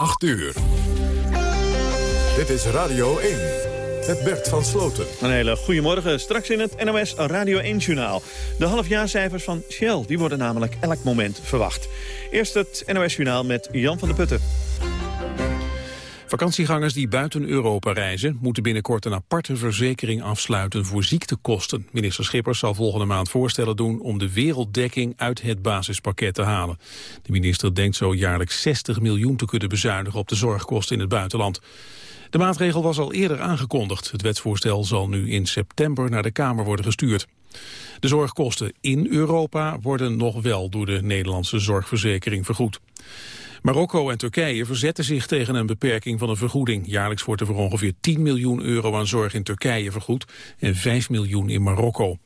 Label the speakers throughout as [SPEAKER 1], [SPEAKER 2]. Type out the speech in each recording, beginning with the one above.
[SPEAKER 1] 8 uur. Dit is Radio 1. Met Bert van Sloten.
[SPEAKER 2] Een hele goedemorgen. Straks in het NOS Radio 1-journaal. De halfjaarcijfers van Shell die worden namelijk elk moment verwacht. Eerst het NOS-journaal met Jan van der Putten.
[SPEAKER 3] Vakantiegangers die buiten Europa reizen... moeten binnenkort een aparte verzekering afsluiten voor ziektekosten. Minister Schippers zal volgende maand voorstellen doen... om de werelddekking uit het basispakket te halen. De minister denkt zo jaarlijks 60 miljoen te kunnen bezuinigen... op de zorgkosten in het buitenland. De maatregel was al eerder aangekondigd. Het wetsvoorstel zal nu in september naar de Kamer worden gestuurd. De zorgkosten in Europa worden nog wel door de Nederlandse zorgverzekering vergoed. Marokko en Turkije verzetten zich tegen een beperking van de vergoeding. Jaarlijks wordt er voor ongeveer 10 miljoen euro aan zorg in Turkije vergoed en 5 miljoen in Marokko.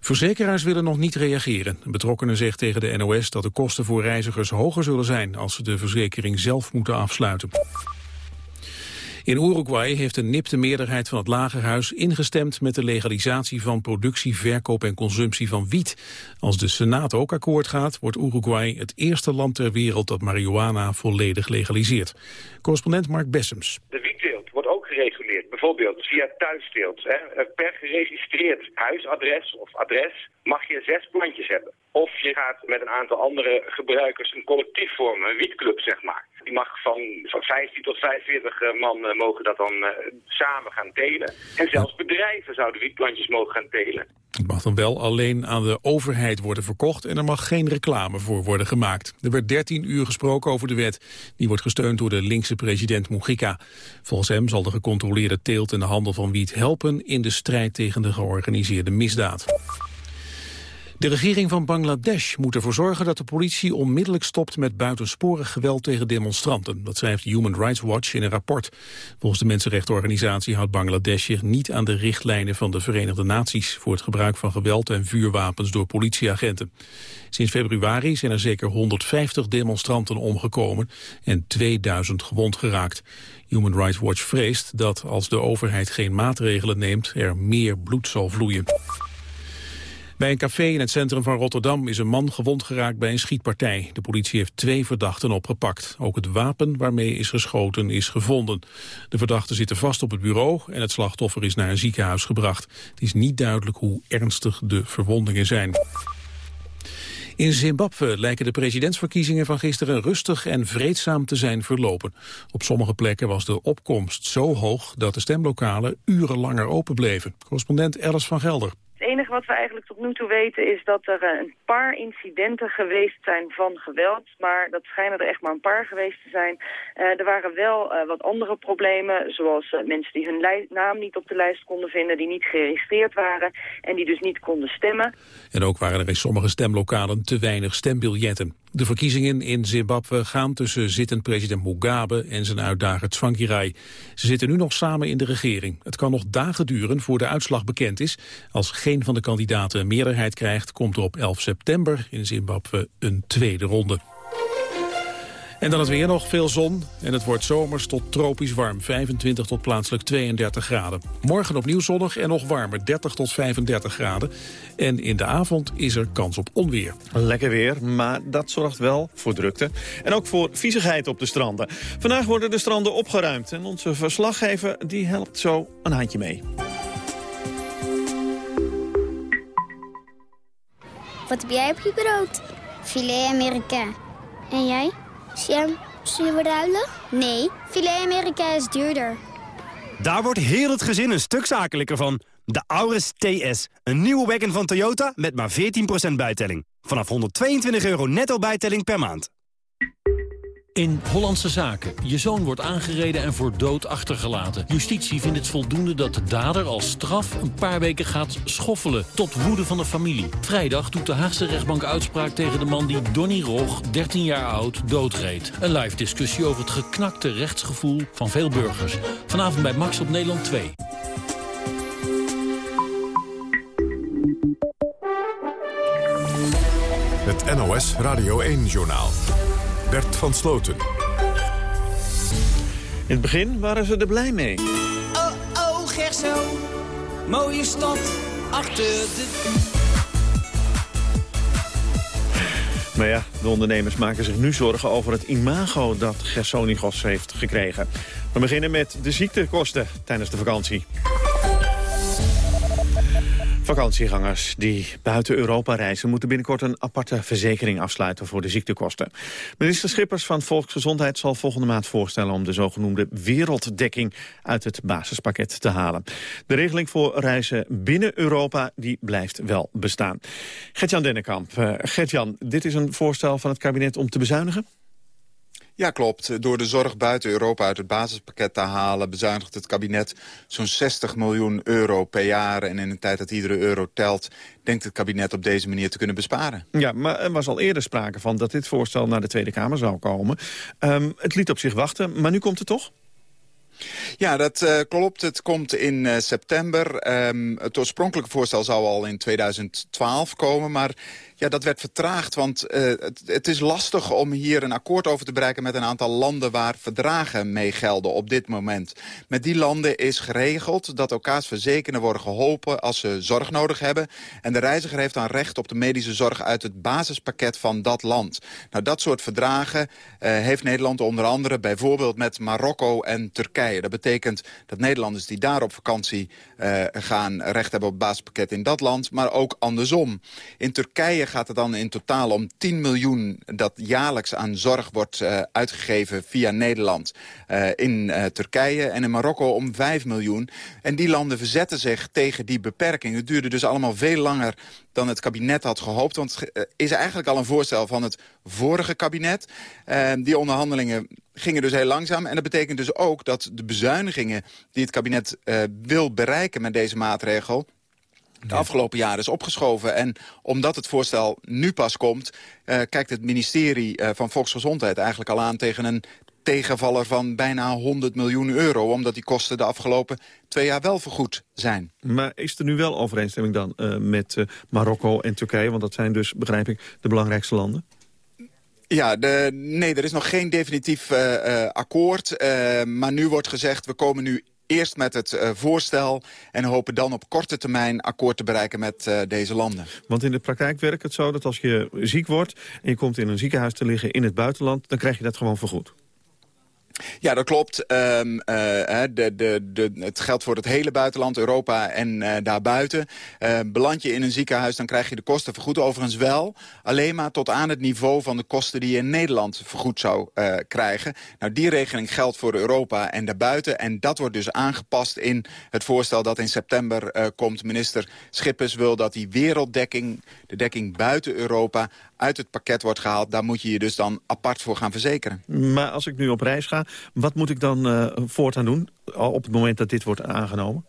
[SPEAKER 3] Verzekeraars willen nog niet reageren. Betrokkenen zegt tegen de NOS dat de kosten voor reizigers hoger zullen zijn als ze de verzekering zelf moeten afsluiten. In Uruguay heeft een nipte meerderheid van het lagerhuis ingestemd met de legalisatie van productie, verkoop en consumptie van wiet. Als de Senaat ook akkoord gaat, wordt Uruguay het eerste land ter wereld dat marihuana volledig legaliseert. Correspondent Mark Bessems.
[SPEAKER 4] De wietteelt wordt ook gereguleerd, bijvoorbeeld via thuisteelt. Hè. Per geregistreerd huisadres of adres mag je zes plantjes hebben. Of je gaat met een aantal andere gebruikers een collectief vormen, een wietclub zeg maar. Die mag van, van 15 tot 45 eh, man uh, mogen dat dan uh, samen gaan telen. En zelfs bedrijven zouden wietplantjes mogen gaan telen.
[SPEAKER 3] Het mag dan wel alleen aan de overheid worden verkocht en er mag geen reclame voor worden gemaakt. Er werd 13 uur gesproken over de wet. Die wordt gesteund door de linkse president Mujica. Volgens hem zal de gecontroleerde teelt en de handel van wiet helpen in de strijd tegen de georganiseerde misdaad. De regering van Bangladesh moet ervoor zorgen dat de politie onmiddellijk stopt met buitensporig geweld tegen demonstranten. Dat schrijft Human Rights Watch in een rapport. Volgens de mensenrechtenorganisatie houdt Bangladesh zich niet aan de richtlijnen van de Verenigde Naties voor het gebruik van geweld en vuurwapens door politieagenten. Sinds februari zijn er zeker 150 demonstranten omgekomen en 2000 gewond geraakt. Human Rights Watch vreest dat als de overheid geen maatregelen neemt er meer bloed zal vloeien. Bij een café in het centrum van Rotterdam is een man gewond geraakt bij een schietpartij. De politie heeft twee verdachten opgepakt. Ook het wapen waarmee is geschoten is gevonden. De verdachten zitten vast op het bureau en het slachtoffer is naar een ziekenhuis gebracht. Het is niet duidelijk hoe ernstig de verwondingen zijn. In Zimbabwe lijken de presidentsverkiezingen van gisteren rustig en vreedzaam te zijn verlopen. Op sommige plekken was de opkomst zo hoog dat de stemlokalen urenlanger open bleven. Correspondent Alice van Gelder.
[SPEAKER 5] Het enige wat we eigenlijk tot nu toe weten is dat er eh, een paar incidenten geweest zijn van geweld. Maar dat schijnen er echt maar een paar geweest te zijn. Uh, er waren wel uh, wat andere problemen, zoals mensen die hun naam niet op de lijst konden vinden, die niet geregistreerd waren en die dus niet konden stemmen.
[SPEAKER 3] En ook waren er in sommige stemlokalen te weinig stembiljetten. De verkiezingen in Zimbabwe gaan tussen zittend president Mugabe en zijn uitdager Tsvangirai. Ze zitten nu nog samen in de regering. Het kan nog dagen duren voor de uitslag bekend is. Als geen van de kandidaten een meerderheid krijgt, komt op 11 september in Zimbabwe een tweede ronde. En dan het weer nog, veel zon en het wordt zomers tot tropisch warm. 25 tot plaatselijk 32 graden. Morgen opnieuw zonnig en nog warmer, 30 tot 35 graden. En in de avond is er kans op onweer.
[SPEAKER 2] Lekker weer, maar dat zorgt wel voor drukte. En ook voor viezigheid op de stranden. Vandaag worden de stranden opgeruimd. En onze verslaggever die helpt zo een handje mee.
[SPEAKER 6] Wat heb jij op je brood? Filet Amerika. En jij? Sam, zullen we ruilen? Nee, filet Amerika is duurder.
[SPEAKER 7] Daar wordt heel het gezin een stuk zakelijker van. De Auris TS, een nieuwe wagon van Toyota met maar 14% bijtelling. Vanaf 122 euro netto bijtelling per maand.
[SPEAKER 8] In Hollandse Zaken. Je zoon wordt aangereden en voor dood achtergelaten. Justitie vindt het voldoende dat de dader als straf een paar weken gaat schoffelen. Tot woede van de familie. Vrijdag doet de Haagse rechtbank uitspraak tegen de man die Donny Rog, 13 jaar oud, doodreed. Een live discussie over het geknakte rechtsgevoel van veel burgers. Vanavond bij Max op Nederland 2.
[SPEAKER 1] Het NOS Radio 1-journaal. Bert van Sloten.
[SPEAKER 2] In het begin waren ze er blij mee.
[SPEAKER 9] Oh, oh, Gerso. Mooie stad achter de...
[SPEAKER 2] Maar ja, de ondernemers maken zich nu zorgen over het imago dat Gersonigos heeft gekregen. We beginnen met de ziektekosten tijdens de vakantie. Vakantiegangers die buiten Europa reizen... moeten binnenkort een aparte verzekering afsluiten voor de ziektekosten. Minister Schippers van Volksgezondheid zal volgende maand voorstellen... om de zogenoemde werelddekking uit het basispakket te halen. De regeling voor reizen binnen Europa die blijft wel bestaan. Gertjan Dennekamp. Uh, Gertjan, dit is een voorstel van het kabinet om te bezuinigen?
[SPEAKER 10] Ja, klopt. Door de zorg buiten Europa uit het basispakket te halen... bezuinigt het kabinet zo'n 60 miljoen euro per jaar. En in een tijd dat iedere euro telt... denkt het kabinet op deze manier te kunnen besparen.
[SPEAKER 2] Ja, maar er was al eerder sprake van dat dit voorstel naar de Tweede Kamer zou komen. Um, het liet op zich wachten, maar nu komt het toch?
[SPEAKER 10] Ja, dat uh, klopt. Het komt in uh, september. Um, het oorspronkelijke voorstel zou al in 2012 komen, maar ja, dat werd vertraagd, want uh, het, is lastig om hier een akkoord over te bereiken... met een aantal landen waar verdragen mee gelden op dit moment. Met die landen is geregeld dat elkaars verzekerden worden geholpen... als ze zorg nodig hebben. En de reiziger heeft dan recht op de medische zorg uit het basispakket van dat land. Nou, dat soort verdragen heeft Nederland onder andere bijvoorbeeld met Marokko en Turkije. Dat betekent dat Nederlanders die daar op vakantie uh, gaan recht hebben op basispakket in dat land, maar ook andersom. In Turkije gaat het dan in totaal om 10 miljoen... dat jaarlijks aan zorg wordt uh, uitgegeven via Nederland uh, in Turkije. En in Marokko om 5 miljoen. En die landen verzetten zich tegen die beperking. Het duurde dus allemaal veel langer dan het kabinet had gehoopt. Want het is eigenlijk al een voorstel van het vorige kabinet. die onderhandelingen gingen dus heel langzaam. En dat betekent dus ook dat de bezuinigingen die het kabinet wil bereiken met deze maatregel de afgelopen jaren is opgeschoven. En omdat het voorstel nu pas komt... Uh, kijkt het ministerie uh, van Volksgezondheid eigenlijk al aan tegen een tegenvaller van bijna 100 miljoen euro... omdat die kosten de afgelopen twee jaar wel vergoed zijn.
[SPEAKER 2] Maar is er nu wel overeenstemming dan uh, met Marokko en Turkije? Want dat zijn dus, begrijp ik, de belangrijkste landen.
[SPEAKER 10] Ja, nee, er is nog geen definitief akkoord. maar nu wordt gezegd, we komen nu eerst met het voorstel en hopen dan op korte termijn akkoord te bereiken met deze landen.
[SPEAKER 2] Want in de praktijk werkt het zo dat als je ziek wordt en je komt in een ziekenhuis te liggen in het buitenland, dan krijg je dat gewoon vergoed.
[SPEAKER 10] Ja, dat klopt. Um, uh, de, de, de, het geldt voor het hele buitenland, Europa en uh, daarbuiten. Uh, beland je in een ziekenhuis, dan krijg je de kosten vergoed. Overigens wel, alleen maar tot aan het niveau van de kosten die je in Nederland vergoed zou krijgen. Nou, die regeling geldt voor Europa en daarbuiten. En dat wordt dus aangepast in het voorstel dat in september komt. Minister Schippers wil dat die werelddekking, de dekking buiten Europa, uit het pakket wordt gehaald. Daar moet je je dus dan apart voor gaan verzekeren.
[SPEAKER 2] Maar als ik nu op reis ga, wat moet ik dan uh, voortaan doen op het moment dat dit wordt aangenomen?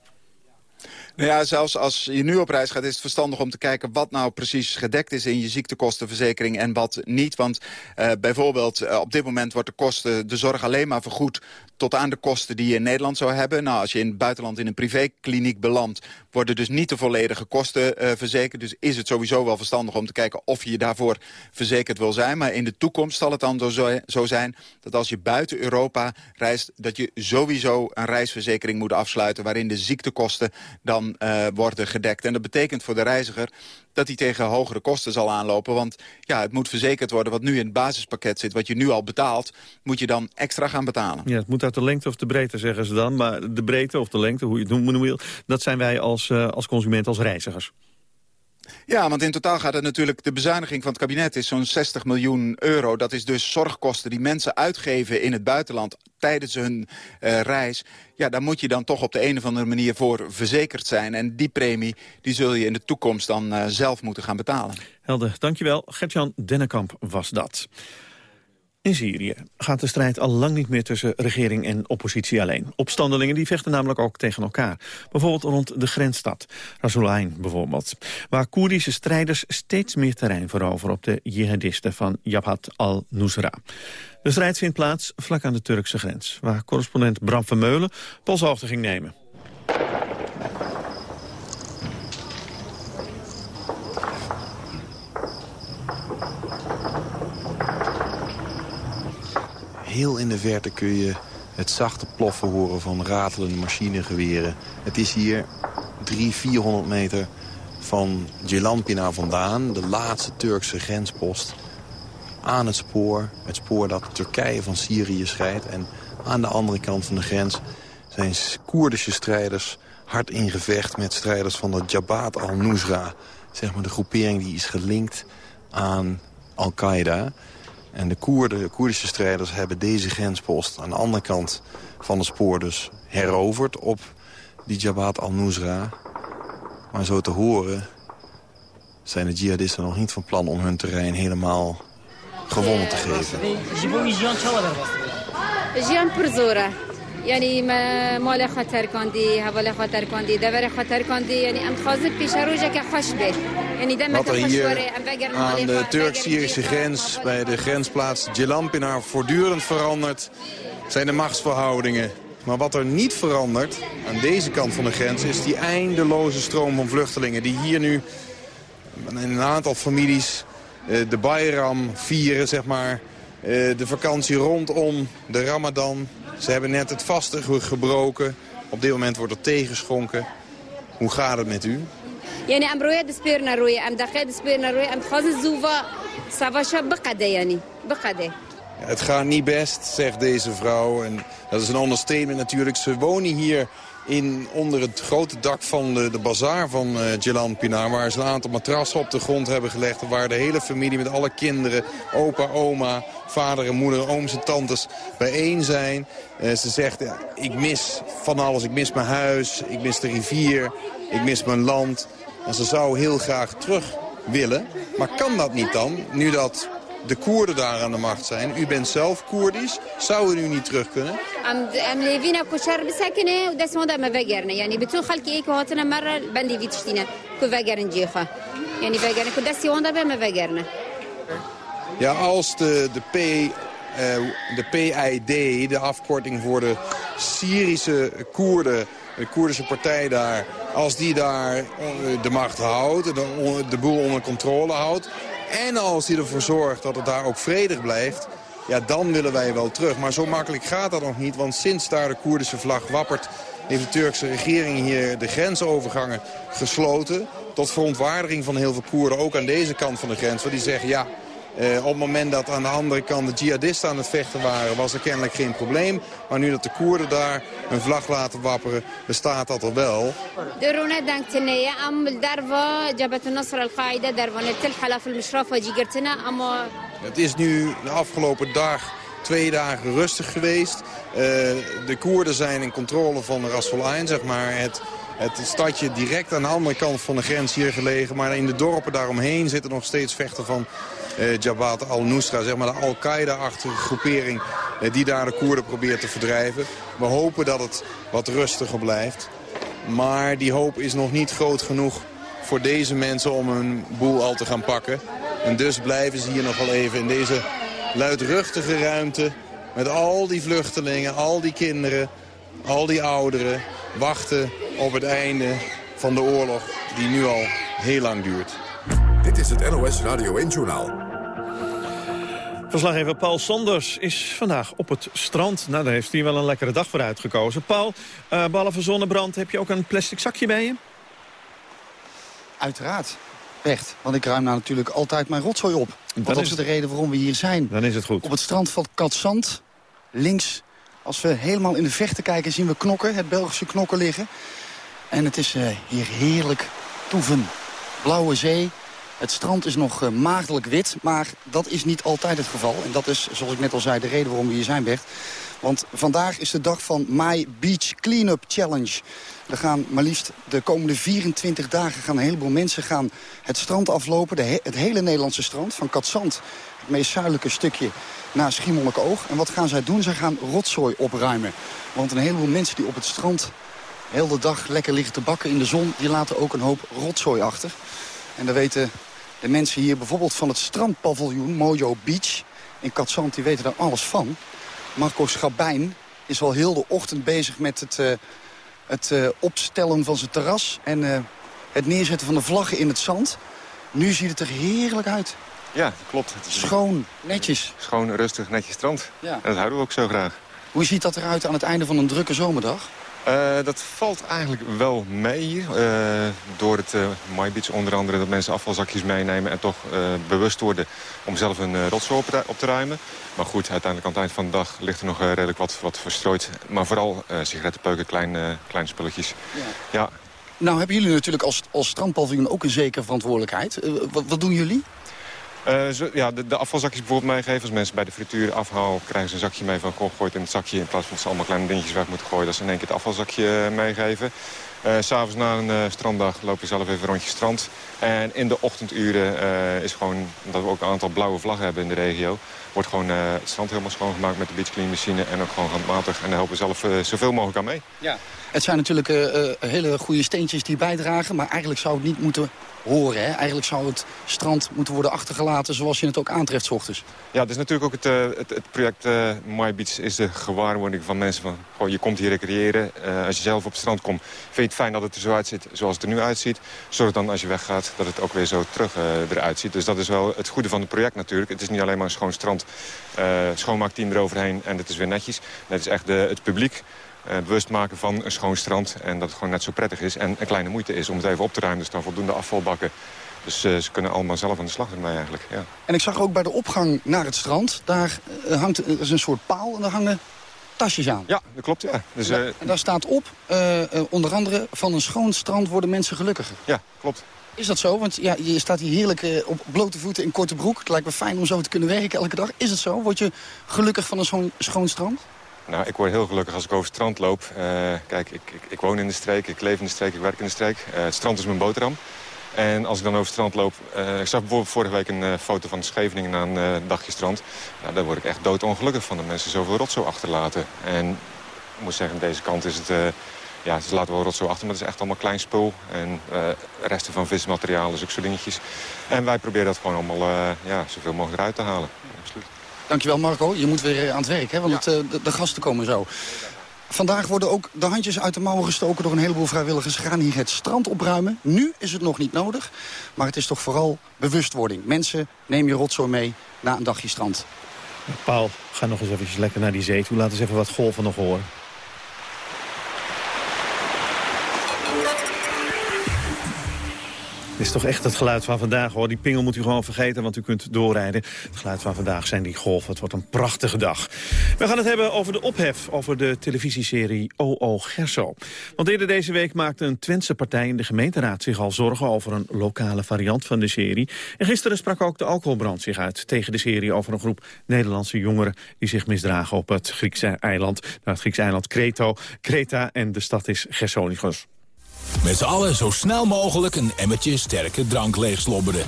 [SPEAKER 10] Nou ja, zelfs als je nu op reis gaat is het verstandig om te kijken... wat nou precies gedekt is in je ziektekostenverzekering en wat niet. Want uh, bijvoorbeeld uh, op dit moment wordt de kosten, de zorg alleen maar vergoed... tot aan de kosten die je in Nederland zou hebben. Nou, als je in het buitenland in een privékliniek belandt... worden dus niet de volledige kosten uh, verzekerd. Dus is het sowieso wel verstandig om te kijken of je daarvoor verzekerd wil zijn. Maar in de toekomst zal het dan zo, zo zijn dat als je buiten Europa reist... dat je sowieso een reisverzekering moet afsluiten... waarin de ziektekosten dan uh, worden gedekt. En dat betekent voor de reiziger dat hij tegen hogere kosten zal aanlopen. Want ja, het moet verzekerd worden wat nu in het basispakket zit. Wat je nu al betaalt, moet je dan extra gaan betalen.
[SPEAKER 2] Ja, het moet uit de lengte of de breedte, zeggen ze dan. Maar de breedte of de lengte, hoe je het noemen dat zijn wij als, uh, als consument, als reizigers.
[SPEAKER 10] Ja, want in totaal gaat het natuurlijk... de bezuiniging van het kabinet is zo'n 60 miljoen euro. Dat is dus zorgkosten die mensen uitgeven in het buitenland tijdens hun uh, reis... ja, daar moet je dan toch op de een of andere manier voor verzekerd zijn. En die premie die zul je in de toekomst dan uh, zelf moeten gaan betalen.
[SPEAKER 2] Helder, dankjewel. Gertjan Dennekamp was dat. In Syrië gaat de strijd al lang niet meer tussen regering en oppositie alleen. Opstandelingen die vechten namelijk ook tegen elkaar. Bijvoorbeeld rond de grensstad, Rasulain bijvoorbeeld. Waar Koerdische strijders steeds meer terrein veroveren op de jihadisten van Jabhat al-Nusra. De strijd vindt plaats vlak aan de Turkse grens, waar correspondent Bram Vermeulen polshoogte ging nemen.
[SPEAKER 11] Heel in de verte kun je het zachte ploffen horen van ratelende machinegeweren. Het is hier 300, 400 meter van Ceylanpina vandaan, de laatste Turkse grenspost. aan het spoor. Het spoor dat Turkije van Syrië scheidt. En aan de andere kant van de grens zijn Koerdische strijders hard in gevecht... met strijders van de Jabhat al-Nusra. Zeg maar de groepering die is gelinkt aan Al-Qaeda. En de, Koerden, de Koerdische strijders hebben deze grenspost aan de andere kant van het spoor dus heroverd op die Jabhat al-Nusra. Maar zo te horen zijn de jihadisten nog niet van plan om hun terrein helemaal gewonnen te geven.
[SPEAKER 12] یعنی مال خاطر کندی حواله خاطر کندی دور خاطر کندی یعنی ام خازن پیش روزه که خوش به یعنی
[SPEAKER 11] Wat er hier aan de Turk-Syrische grens bij de grensplaats Jelampina voortdurend verandert zijn de machtsverhoudingen. Maar wat er niet verandert aan deze kant van de grens is die eindeloze stroom van vluchtelingen die hier nu in een aantal families eh, de Bayram vieren, zeg maar. Eh, de vakantie rondom de Ramadan. Ze hebben net het vaste gebroken. Op dit moment wordt er tegengeschonken. Hoe gaat het met u?
[SPEAKER 12] يعني ام روی دسپیر نروی ام دقیق دسپیر نروی ام خواز زووا سواشا بقده یعنی بقده
[SPEAKER 11] Het gaat niet best, zegt deze vrouw. En dat is een understatement natuurlijk. Ze wonen hier in, onder het grote dak van de, de bazaar van uh, Jelan Pinar... waar ze een aantal matrassen op de grond hebben gelegd... waar de hele familie met alle kinderen, opa, oma, vader en moeder, ooms en tantes bijeen zijn. Uh, ze zegt, ik mis van alles. Ik mis mijn huis, ik mis de rivier, ik mis mijn land. En ze zou heel graag terug willen. Maar kan dat niet dan, nu dat de Koerden daar aan de macht zijn. U bent zelf Koerdisch. Zou u niet terug kunnen? Ja, als de, de, P, uh, de PID, de afkorting voor de Syrische Koerden, de Koerdische partij daar, als die daar de macht houdt, de, de boel onder controle houdt, en als die ervoor zorgt dat het daar ook vredig blijft... ja, dan willen wij wel terug. Maar zo makkelijk gaat dat nog niet, want sinds daar de Koerdische vlag wappert... heeft de Turkse regering hier de grensovergangen gesloten... tot verontwaardiging van heel veel Koerden, ook aan deze kant van de grens. Want die zeggen, ja, eh, op het moment dat aan de andere kant de jihadisten aan het vechten waren... was er kennelijk geen probleem. Maar nu dat de Koerden daar een vlag laten wapperen, bestaat dat er wel. Het is nu de afgelopen dag twee dagen rustig geweest. Uh, de Koerden zijn in controle van Ras Al zeg maar. Het, het stadje direct aan de andere kant van de grens hier gelegen. Maar in de dorpen daaromheen zitten nog steeds vechten van Jabhat al-Nusra, zeg maar de Al-Qaeda-achtige groepering uh, die daar de Koerden probeert te verdrijven. We hopen dat het wat rustiger blijft. Maar die hoop is nog niet groot genoeg voor deze mensen om hun boel al te gaan pakken. En dus blijven ze hier nog wel even in deze luidruchtige ruimte... met al die vluchtelingen, al die kinderen, al die ouderen... wachten op het einde van de oorlog die nu al heel lang duurt.
[SPEAKER 1] Dit is het NOS Radio 1-journaal.
[SPEAKER 2] Verslaggever Paul Sanders is vandaag op het strand. Nou, daar heeft hij wel een lekkere dag voor uitgekozen. Paul, uh, behalve zonnebrand, heb je ook een plastic zakje bij je?
[SPEAKER 13] Uiteraard. Echt, want ik ruim nou natuurlijk altijd mijn rotzooi op. Want dat is de reden waarom we hier zijn.
[SPEAKER 2] Dan is het goed.
[SPEAKER 13] Op het strand van Katzand, links. Als we helemaal in de vechten kijken, zien we knokken, het Belgische knokken liggen. En het is uh, hier heerlijk toeven. Blauwe zee, het strand is nog uh, maagdelijk wit, maar dat is niet altijd het geval. En dat is, zoals ik net al zei, de reden waarom we hier zijn, Bert. Want vandaag is de dag van My Beach Cleanup Challenge. Er gaan maar liefst de komende 24 dagen gaan een heleboel mensen gaan het strand aflopen. De het hele Nederlandse strand, van Katzand, het meest zuidelijke stukje, naar Schiermonnikoog. En wat gaan zij doen? Zij gaan rotzooi opruimen. Want een heleboel mensen die op het strand heel de dag lekker liggen te bakken in de zon... die laten ook een hoop rotzooi achter. En daar weten de mensen hier bijvoorbeeld van het strandpaviljoen Mojo Beach in Katzand... die weten daar alles van. Marco Schabijn is al heel de ochtend bezig met het, uh, het uh, opstellen van zijn terras... en uh, het neerzetten van de vlaggen in het zand. Nu ziet het er heerlijk uit.
[SPEAKER 14] Ja, klopt. Het
[SPEAKER 13] is schoon, netjes.
[SPEAKER 14] Schoon, rustig, netjes strand. Ja. En dat houden we ook zo graag.
[SPEAKER 13] Hoe ziet dat eruit aan het einde van een drukke zomerdag?
[SPEAKER 14] Uh, dat valt eigenlijk wel mee hier. Uh, door het uh, onder andere dat mensen afvalzakjes meenemen... en toch bewust worden om zelf een rotzooi op, op, te ruimen. Maar goed, uiteindelijk aan het eind van de dag ligt er nog redelijk wat, wat verstrooid. Maar vooral sigarettenpeuken, kleine, kleine spulletjes. Ja.
[SPEAKER 13] ja. Nou hebben jullie natuurlijk als, als strandpaviljoen ook een zekere verantwoordelijkheid. Wat, wat doen jullie?
[SPEAKER 14] Zo, ja, de, afvalzakjes bijvoorbeeld meegeven. Als mensen bij de frituur afhaal, krijgen ze een zakje mee van... goh, gooit in het zakje in plaats van ze allemaal kleine dingetjes weg moeten gooien... dat ze in één keer het afvalzakje eh, meegeven. Uh, S'avonds na een stranddag loop je zelf even een rondje strand. En in de ochtenduren is gewoon, omdat we ook een aantal blauwe vlaggen hebben in de regio... wordt gewoon het strand helemaal schoongemaakt met de beach clean machine... en ook gewoon handmatig. En daar helpen we zelf zoveel mogelijk aan mee.
[SPEAKER 13] Ja. Het zijn natuurlijk hele goede steentjes die bijdragen... maar eigenlijk zou het niet moeten horen. Hè? Eigenlijk zou het strand moeten worden achtergelaten zoals je het ook aantreft s ochtends.
[SPEAKER 14] Ja, dus natuurlijk ook het, uh, het, het, project uh, My Beach is de gewaarwording van mensen van... Goh, je komt hier recreëren. Uh, als je zelf op het strand komt, vind je fijn dat het er zo uitziet zoals het er nu uitziet. Zorg dan als je weggaat dat het ook weer zo terug eruit ziet. Dus dat is wel het goede van het project natuurlijk. Het is niet alleen maar een schoon strand, schoonmaakteam eroverheen en het is weer netjes. Het is echt de, het publiek uh, bewust maken van een schoon strand. En dat het gewoon net zo prettig is en een kleine moeite is om het even op te ruimen. Dus dan voldoende afvalbakken. Dus uh, ze kunnen allemaal zelf aan de slag ermee eigenlijk. Ja.
[SPEAKER 13] En ik zag ook bij de opgang naar het strand, daar uh, hangt er is een soort paal en daar hangen tasjes aan.
[SPEAKER 14] Ja, dat klopt. Ja. Dus,
[SPEAKER 13] en daar staat op, onder andere, van een schoon strand worden mensen gelukkiger.
[SPEAKER 14] Ja, klopt.
[SPEAKER 13] Is dat zo? Want ja, je staat hier heerlijk op blote voeten in korte broek. Het lijkt me fijn om zo te kunnen werken elke dag. Is het zo? Word je gelukkig van een schoon, schoon strand?
[SPEAKER 14] Nou, ik word heel gelukkig als ik over het strand loop. Uh, kijk, ik, ik, ik, woon in de streek, ik leef in de streek, ik werk in de streek. Uh, het strand is mijn boterham. En als ik dan over het strand loop... Uh, ik zag bijvoorbeeld vorige week een foto van Scheveningen na een dagje strand. Nou, daar word ik echt doodongelukkig van. Dat mensen zoveel rotzooi achterlaten. En ik moet zeggen, aan deze kant is het... ja, ze laten wel rotzooi achter, maar het is echt allemaal klein spul. En resten van vismaterialen, zulke soort dingetjes. En wij proberen dat gewoon allemaal ja, zoveel mogelijk eruit te halen. Absoluut.
[SPEAKER 13] Dankjewel Marco. Je moet weer eh, aan het werk, hè? want het, eh, de, de, gasten komen zo. Vandaag worden ook de handjes uit de mouwen gestoken door een heleboel vrijwilligers. Ze gaan hier het strand opruimen. Nu is het nog niet nodig, maar het is toch vooral bewustwording. Mensen, neem je rotzooi mee na een dagje strand.
[SPEAKER 2] Paul, ga nog eens even lekker naar die zee toe. Laat eens even wat golven nog horen. Dit is toch echt het geluid van vandaag, hoor. Die pingel moet u gewoon vergeten, want u kunt doorrijden. Het geluid van vandaag zijn die golven. Het wordt een prachtige dag. We gaan het hebben over de ophef over de televisieserie O.O. Gerso. Want eerder deze week maakte een Twentse partij in de gemeenteraad... zich al zorgen over een lokale variant van de serie. En gisteren sprak ook de alcoholbrand zich uit tegen de serie... over een groep Nederlandse jongeren die zich misdragen op het Griekse eiland... Nou, het Griekse eiland Kreto, Kreta en de stad is Gersonisos.
[SPEAKER 15] Met z'n allen zo snel mogelijk een emmertje sterke drank leegslobberen.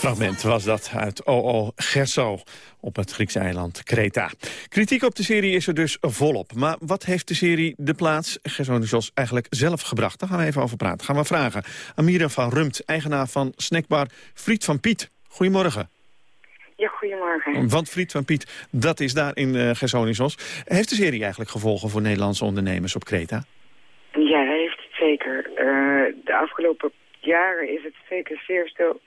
[SPEAKER 2] Fragment was dat uit O.O. Gerso op het Griekse eiland Kreta. Kritiek op de serie is er dus volop. Maar wat heeft de serie De Plaats Gersonisos eigenlijk zelf gebracht? Daar gaan we even over praten. Gaan we vragen. Amira van Rumt, eigenaar van snackbar Friet van Piet. Goedemorgen.
[SPEAKER 16] Ja, goedemorgen.
[SPEAKER 2] Want Friet van Piet, dat is daar in uh, Gersonisos. Heeft de serie eigenlijk gevolgen voor Nederlandse ondernemers op Kreta?
[SPEAKER 16] Ja, heeft het zeker. Uh, de afgelopen jaren is het zeker zeer stil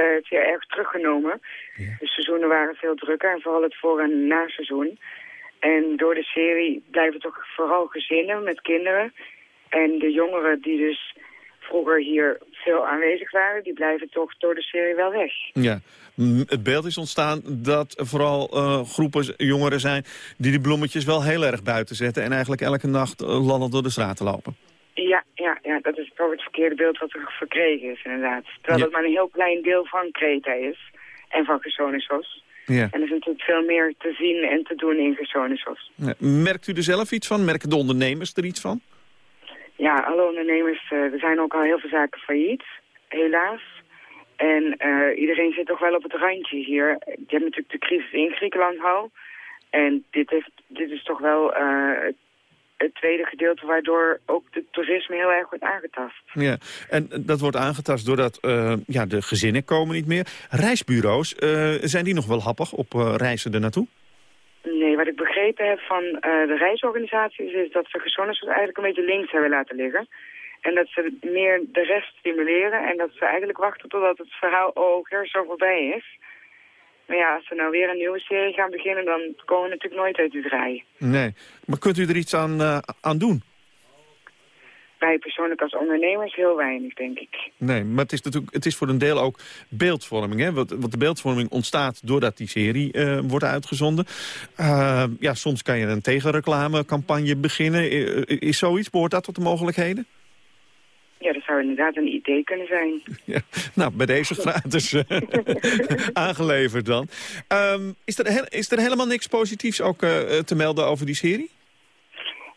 [SPEAKER 16] uh, het zeer erg teruggenomen. De seizoenen waren veel drukker en vooral het voor- en na-seizoen. En door de serie blijven toch vooral gezinnen met kinderen. En de jongeren die dus vroeger hier veel aanwezig waren, die blijven toch door de serie wel weg.
[SPEAKER 2] Ja, het beeld is ontstaan dat er vooral uh, groepen jongeren zijn die die bloemetjes wel heel erg buiten zetten en eigenlijk elke nacht uh, lallend door de straten lopen.
[SPEAKER 16] Ja, ja, ja, dat is toch het verkeerde beeld wat er verkregen is inderdaad. Terwijl ja. het maar een heel klein deel van Kreta is en van Gersonisos. Ja. En er is natuurlijk veel meer te zien en te doen in Gersonisos.
[SPEAKER 2] Ja. Merkt u er zelf iets van? Merken de ondernemers er iets van?
[SPEAKER 16] Ja, alle ondernemers, uh, er zijn ook al heel veel zaken failliet, helaas. En uh, iedereen zit toch wel op het randje hier. Je hebt natuurlijk de crisis in Griekenland al. En dit, heeft, dit is toch wel uh, het tweede gedeelte waardoor ook het toerisme heel erg wordt aangetast.
[SPEAKER 2] Ja, en dat wordt aangetast doordat uh, ja, de gezinnen komen niet meer. Reisbureaus, uh, zijn die nog wel happig op uh, reizen er naartoe?
[SPEAKER 16] Nee, wat ik begrepen heb van de reisorganisaties is dat ze Gersonisos eigenlijk een beetje links hebben laten liggen. En dat ze meer de rest stimuleren en dat ze eigenlijk wachten totdat het verhaal Oh Gerso voorbij is. Maar ja, als we nou weer een nieuwe serie gaan beginnen, dan komen we natuurlijk nooit uit de draai.
[SPEAKER 2] Nee, maar kunt u er iets aan, eh, aan doen?
[SPEAKER 16] Wij persoonlijk als ondernemers heel weinig, denk ik.
[SPEAKER 2] Nee, maar het is natuurlijk het is voor een deel ook beeldvorming. Hè? Want, want de beeldvorming ontstaat doordat die serie eh, wordt uitgezonden. Uh, ja, soms kan je een tegenreclamecampagne beginnen. I- Is zoiets, behoort dat tot de mogelijkheden?
[SPEAKER 16] Ja, dat zou inderdaad een idee kunnen zijn.
[SPEAKER 2] Ja, nou, bij deze gratis eh, aangeleverd dan. Ehm, is, er he- is er helemaal niks positiefs ook eh, te melden over die serie?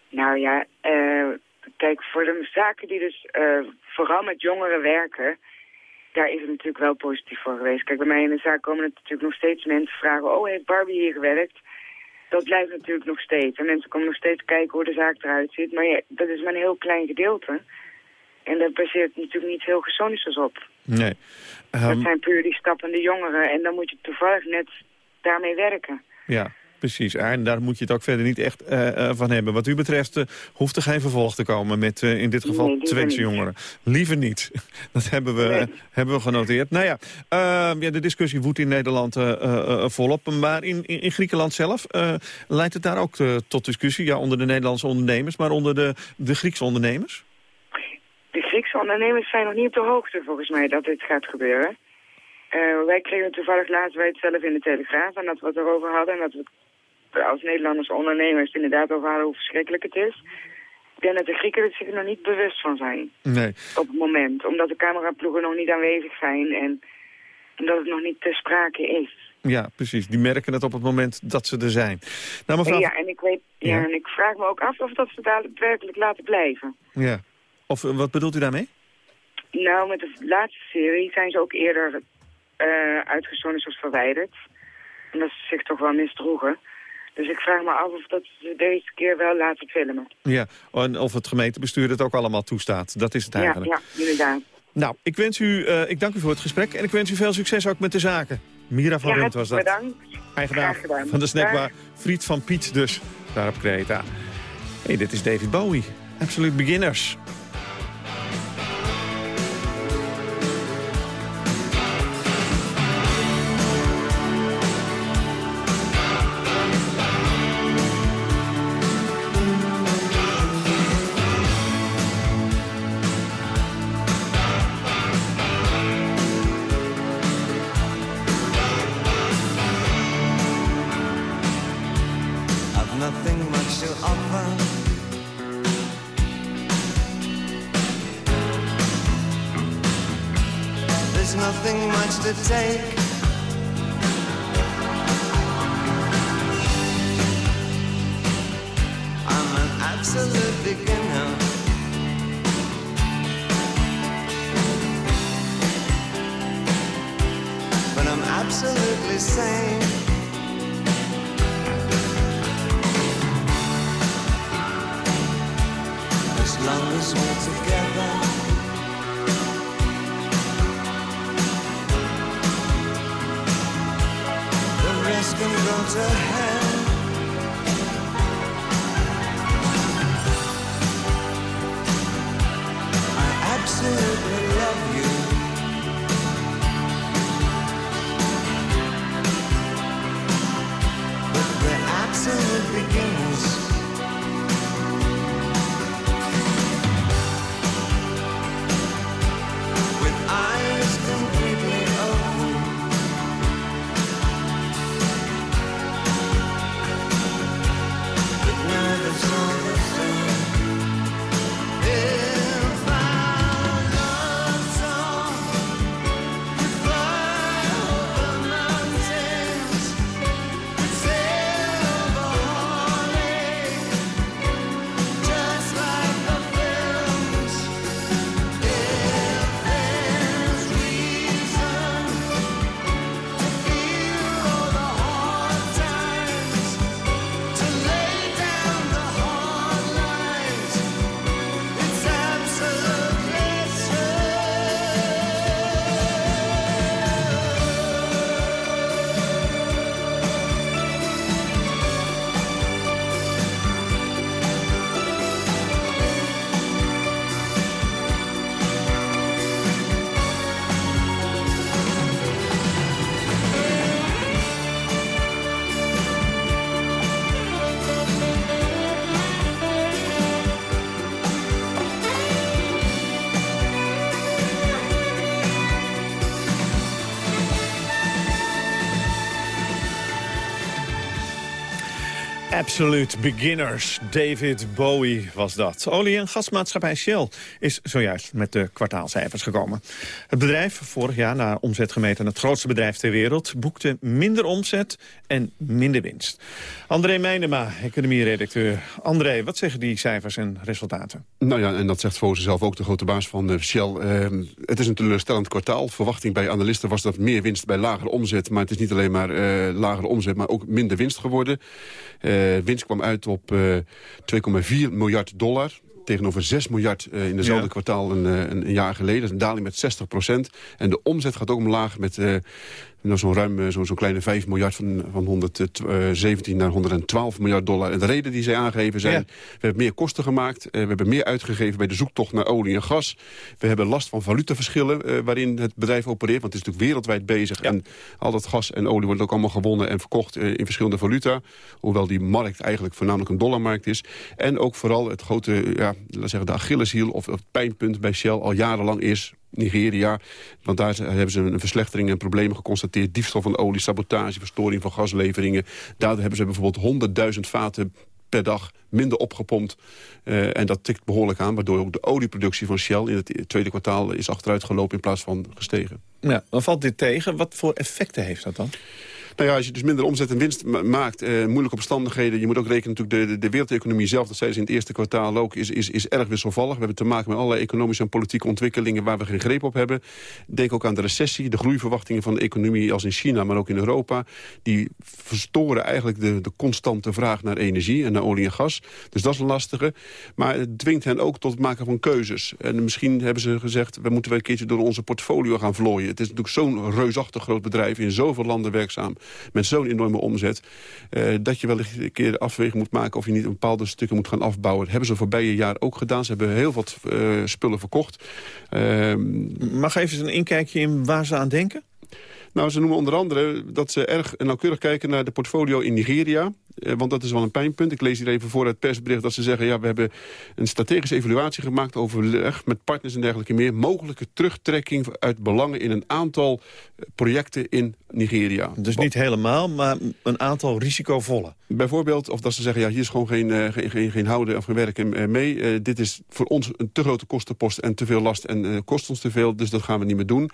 [SPEAKER 16] Nou ja, eh, kijk, voor de zaken die dus vooral met jongeren werken... daar is het natuurlijk wel positief voor geweest. Kijk, bij mij in de zaak komen er natuurlijk nog steeds mensen vragen... oh, heeft Barbie hier gewerkt? Dat blijft natuurlijk nog steeds. En mensen komen nog steeds kijken hoe de zaak eruit ziet. Maar ja, dat is maar een heel klein gedeelte. En daar baseert natuurlijk niet heel gesonisch op.
[SPEAKER 2] Nee.
[SPEAKER 16] dat
[SPEAKER 2] Ehm,
[SPEAKER 16] zijn puur die stappende jongeren. En dan moet je toevallig net daarmee werken.
[SPEAKER 2] Ja, precies. En daar moet je het ook verder niet echt eh, eh, van hebben. Wat u betreft eh, hoeft er geen vervolg te komen met in dit geval
[SPEAKER 16] Nee,
[SPEAKER 2] Twentse jongeren. Liever niet. Dat hebben we,
[SPEAKER 16] Nee.
[SPEAKER 2] hebben we genoteerd. Nou ja, eh, ja, de discussie woedt in Nederland volop. Maar in, in, in Griekenland zelf leidt het daar ook tot discussie. Ja, onder de Nederlandse ondernemers, maar onder de, de Griekse ondernemers?
[SPEAKER 16] Griekse ondernemers zijn nog niet op de hoogte volgens mij dat dit gaat gebeuren. Eh, wij kregen toevallig laatst wij het zelf in de Telegraaf en dat we het erover hadden. En dat we als Nederlandse ondernemers inderdaad over hadden hoe verschrikkelijk het is. Ik denk dat de Grieken er zich nog niet bewust van zijn
[SPEAKER 2] Nee.
[SPEAKER 16] op het moment. Omdat de cameraploegen nog niet aanwezig zijn en omdat het nog niet ter sprake is.
[SPEAKER 2] Ja, precies. Die merken het op het moment dat ze er zijn. Nou, mevrouw...
[SPEAKER 16] Ja, en ik, weet, ja.
[SPEAKER 2] Ja.
[SPEAKER 16] en ik vraag me ook af of dat ze daadwerkelijk laten blijven.
[SPEAKER 2] Ja. Of eh, wat bedoelt u daarmee?
[SPEAKER 16] Nou, met de laatste serie zijn ze ook eerder eh uitgezonden zoals verwijderd. En dat ze zich toch wel misdroegen. Dus ik vraag me af of dat ze deze keer wel laten filmen.
[SPEAKER 2] Ja, en of het gemeentebestuur het ook allemaal toestaat. Dat is het
[SPEAKER 16] Ja,
[SPEAKER 2] eigenlijk.
[SPEAKER 16] ja, inderdaad.
[SPEAKER 2] Nou, ik wens u, eh, ik dank u voor het gesprek en ik wens u veel succes ook met de zaken. Mira van
[SPEAKER 16] ja,
[SPEAKER 2] was dat.
[SPEAKER 16] bedankt.
[SPEAKER 2] Eigenaar van de snackbar. Friet van Piet dus, daar op Kreta. hey, dit is David Bowie. Absolute Beginners.
[SPEAKER 17] To take. Absolute Beginners,
[SPEAKER 2] David Bowie was dat. Olie- en gasmaatschappij Shell is zojuist met de kwartaalcijfers gekomen. Het bedrijf, vorig jaar naar omzet gemeten het grootste bedrijf ter wereld... boekte minder omzet en minder winst. André Meijnema, economieredacteur. André, wat zeggen die cijfers en resultaten?
[SPEAKER 18] Nou ja, en dat zegt voor zelf ook de grote baas van uh, Shell. Uh, het is een teleurstellend kwartaal. Verwachting bij analisten was dat meer winst bij lagere omzet. Maar het is niet alleen maar uh, lagere omzet, maar ook minder winst geworden. Uh, winst kwam uit op uh, 2,4 miljard dollar tegenover 6 miljard uh, in dezelfde ja. kwartaal een, een, een, jaar geleden. Dat is een daling met 60 procent. En de omzet gaat ook omlaag met uh, nou, zo'n ruim zo'n zo kleine 5 miljard van, van 117 naar 112 miljard dollar. En de reden die zij aangeven zijn, ja. we hebben meer kosten gemaakt. We hebben meer uitgegeven bij de zoektocht naar olie en gas. We hebben last van valutaverschillen waarin het bedrijf opereert. Want het is natuurlijk wereldwijd bezig. Ja. En al dat gas en olie wordt ook allemaal gewonnen en verkocht in verschillende valuta. Hoewel die markt eigenlijk voornamelijk een dollarmarkt is. En ook vooral het grote, ja, laten zeggen, de Achilleshiel of het pijnpunt bij Shell al jarenlang is Nigeria. Want daar hebben ze een verslechtering en problemen geconstateerd. Diefstal van olie, sabotage, verstoring van gasleveringen. Daar hebben ze bijvoorbeeld 100.000 vaten per dag minder opgepompt. Uh, en dat tikt behoorlijk aan, waardoor ook de olieproductie van Shell... in het tweede kwartaal is achteruit gelopen in plaats van gestegen.
[SPEAKER 2] Ja, dan valt dit tegen. Wat voor effecten heeft dat dan?
[SPEAKER 18] Nou ja, als je dus minder omzet en winst ma maakt, eh, moeilijke omstandigheden... je moet ook rekenen natuurlijk, de, de, de wereldeconomie zelf... dat zei ze in het eerste kwartaal ook, is, is, is erg wisselvallig. We hebben te maken met allerlei economische en politieke ontwikkelingen... waar we geen greep op hebben. Denk ook aan de recessie, de groeiverwachtingen van de economie... als in China, maar ook in Europa. Die verstoren eigenlijk de, de constante vraag naar energie en naar olie en gas. Dus dat is een lastige. Maar het dwingt hen ook tot het maken van keuzes. En misschien hebben ze gezegd, we moeten wel een keertje door onze portfolio gaan vlooien. Het is natuurlijk zo'n reusachtig groot bedrijf, in zoveel landen werkzaam met zo'n enorme omzet... Uh, dat je wel een keer de afweging moet maken... of je niet een bepaalde stukken moet gaan afbouwen. Dat hebben ze voorbije jaar ook gedaan. Ze hebben heel wat uh, spullen verkocht. Uh,
[SPEAKER 2] Mag even een inkijkje in waar ze aan denken?
[SPEAKER 18] Nou, ze noemen onder andere dat ze erg nauwkeurig kijken naar de portfolio in Nigeria. Eh, want dat is wel een pijnpunt. Ik lees hier even voor het persbericht dat ze zeggen... ja, we hebben een strategische evaluatie gemaakt... overleg met partners en dergelijke meer. Mogelijke terugtrekking uit belangen in een aantal projecten in Nigeria.
[SPEAKER 2] Dus niet helemaal, maar een aantal risicovolle.
[SPEAKER 18] Bijvoorbeeld, of dat ze zeggen... ja, hier is gewoon geen, uh, geen, geen, geen houden of geen werken mee. Uh, dit is voor ons een te grote kostenpost en te veel last... en kost ons te veel, dus dat gaan we niet meer doen.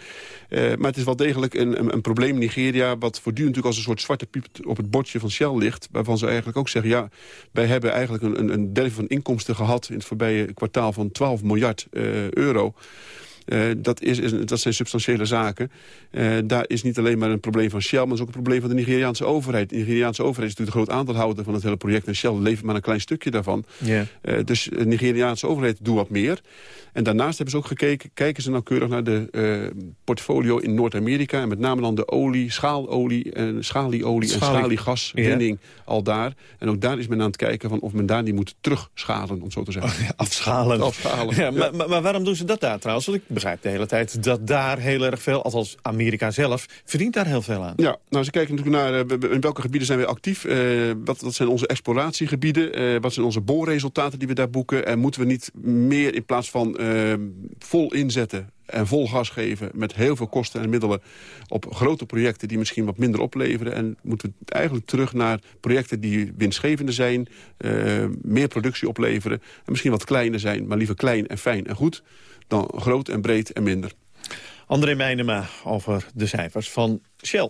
[SPEAKER 18] maar het is wel degelijk een, een, een probleem in Nigeria... wat voortdurend natuurlijk als een soort zwarte piep op het bordje van Shell ligt... waarvan ze eigenlijk ook zeggen... ja, wij hebben eigenlijk een, een, van inkomsten gehad... in het voorbije kwartaal van 12 miljard euro... Uh, dat, is, is, dat zijn substantiële zaken. Uh, daar is niet alleen maar een probleem van Shell... maar is ook een probleem van de Nigeriaanse overheid. De Nigeriaanse overheid is natuurlijk de groot aandeelhouder van het hele project... en Shell levert maar een klein stukje daarvan.
[SPEAKER 2] Yeah.
[SPEAKER 18] Uh, dus de Nigeriaanse overheid doet wat meer. En daarnaast hebben ze ook gekeken... kijken ze nauwkeurig naar de portfolio in Noord-Amerika... en met name dan de olie, schaalolie, en schalieolie Schalie. en schaliegaswinning yeah. al daar. En ook daar is men aan het kijken van of men daar niet moet terugschalen, om zo te zeggen.
[SPEAKER 2] Oh, ja, afschalen.
[SPEAKER 18] afschalen.
[SPEAKER 2] Ja, maar, maar, maar waarom doen ze dat daar trouwens? Want ik begrijp de hele tijd dat daar heel erg veel, althans Amerika zelf, verdient daar heel veel aan.
[SPEAKER 18] Ja, nou ze kijken natuurlijk naar uh, in welke gebieden zijn we actief. Uh, wat, wat zijn onze exploratiegebieden? Uh, wat zijn onze boorresultaten die we daar boeken? En moeten we niet meer in plaats van vol inzetten en vol gas geven met heel veel kosten en middelen op grote projecten die misschien wat minder opleveren. En moeten we eigenlijk terug naar projecten die winstgevender zijn, meer productie opleveren en misschien wat kleiner zijn, maar liever klein en fijn en goed dan groot en breed en minder.
[SPEAKER 2] André Meijnema over de cijfers van Shell.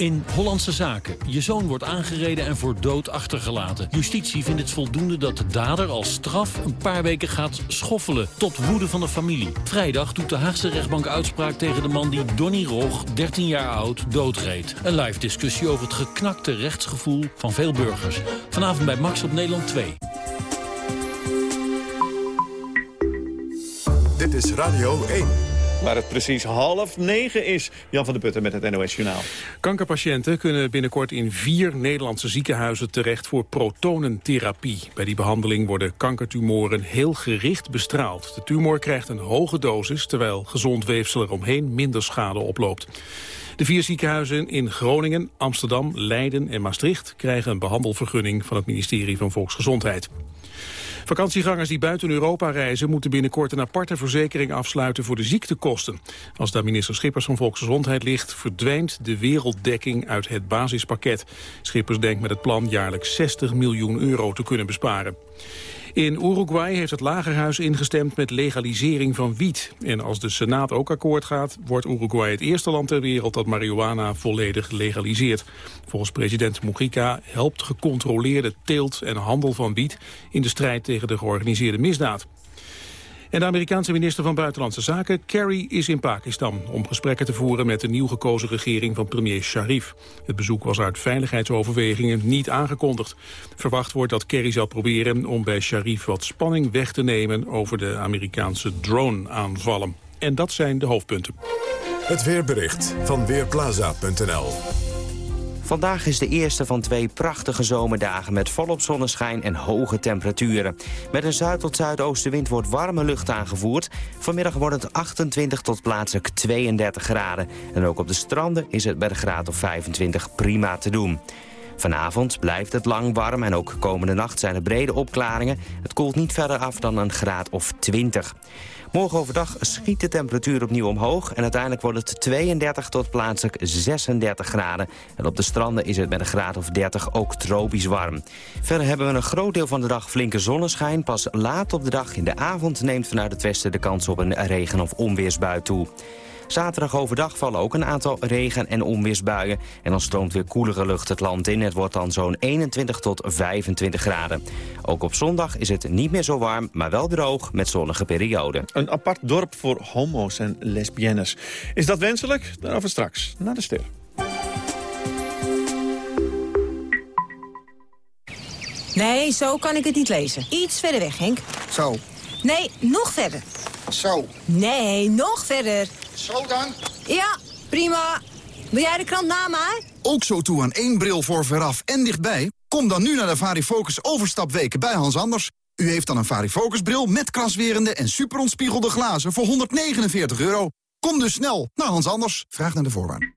[SPEAKER 8] In Hollandse Zaken. Je zoon wordt aangereden en voor dood achtergelaten. Justitie vindt het voldoende dat de dader als straf een paar weken gaat schoffelen. Tot woede van de familie. Vrijdag doet de Haagse rechtbank uitspraak tegen de man die Donny Rog, 13 jaar oud, doodreed. Een live discussie over het geknakte rechtsgevoel van veel burgers. Vanavond bij Max op Nederland 2.
[SPEAKER 1] Dit is Radio 1.
[SPEAKER 2] Waar het precies half negen is. Jan van der Putten met het NOS Journaal.
[SPEAKER 3] Kankerpatiënten kunnen binnenkort in vier Nederlandse ziekenhuizen terecht voor protonentherapie. Bij die behandeling worden kankertumoren heel gericht bestraald. De tumor krijgt een hoge dosis, terwijl gezond weefsel eromheen minder schade oploopt. De vier ziekenhuizen in Groningen, Amsterdam, Leiden en Maastricht krijgen een behandelvergunning van het ministerie van Volksgezondheid. Vakantiegangers die buiten Europa reizen moeten binnenkort een aparte verzekering afsluiten voor de ziektekosten. Als daar minister Schippers van Volksgezondheid ligt, verdwijnt de werelddekking uit het basispakket. Schippers denkt met het plan jaarlijks 60 miljoen euro te kunnen besparen. In Uruguay heeft het lagerhuis ingestemd met legalisering van wiet. En als de Senaat ook akkoord gaat, wordt Uruguay het eerste land ter wereld dat marihuana volledig legaliseert. Volgens president Mujica helpt gecontroleerde teelt en handel van wiet in de strijd tegen de georganiseerde misdaad. En de Amerikaanse minister van Buitenlandse Zaken, Kerry, is in Pakistan... om gesprekken te voeren met de nieuw gekozen regering van premier Sharif. Het bezoek was uit veiligheidsoverwegingen niet aangekondigd. Verwacht wordt dat Kerry zal proberen om bij Sharif wat spanning weg te nemen... over de Amerikaanse drone-aanvallen. En dat zijn de hoofdpunten.
[SPEAKER 1] Het weerbericht van Weerplaza.nl
[SPEAKER 19] Vandaag is de eerste van twee prachtige zomerdagen met volop zonneschijn en hoge temperaturen. Met een zuid- tot zuidoostenwind wordt warme lucht aangevoerd. Vanmiddag wordt het 28 tot plaatselijk 32 graden. En ook op de stranden is het bij de graad of 25 prima te doen. Vanavond blijft het lang warm en ook komende nacht zijn er brede opklaringen. Het koelt niet verder af dan een graad of 20. Morgen overdag schiet de temperatuur opnieuw omhoog... en uiteindelijk wordt het 32 tot plaatselijk 36 graden. En op de stranden is het met een graad of 30 ook tropisch warm. Verder hebben we een groot deel van de dag flinke zonneschijn. Pas laat op de dag in de avond neemt vanuit het westen de kans op een regen- of onweersbui toe. Zaterdag overdag vallen ook een aantal regen- en onweersbuien. En dan stroomt weer koelere lucht het land in. Het wordt dan zo'n 21 tot 25 graden. Ook op zondag is het niet meer zo warm, maar wel droog met zonnige perioden.
[SPEAKER 2] Een apart dorp voor homo's en lesbiennes. Is dat wenselijk? Daarover straks, na de ster.
[SPEAKER 20] Nee, zo kan ik het niet lezen. Iets verder weg, Henk.
[SPEAKER 21] Zo.
[SPEAKER 20] Nee, nog verder.
[SPEAKER 21] Zo.
[SPEAKER 20] Nee, nog verder.
[SPEAKER 21] Zo dan?
[SPEAKER 20] Ja, prima. Wil jij de krant na mij?
[SPEAKER 21] Ook zo toe aan één bril voor veraf en dichtbij? Kom dan nu naar de Varifocus overstapweken bij Hans Anders. U heeft dan een Varifocus bril met kraswerende en superontspiegelde glazen voor 149 euro. Kom dus snel naar Hans Anders. Vraag naar de voorwaarden.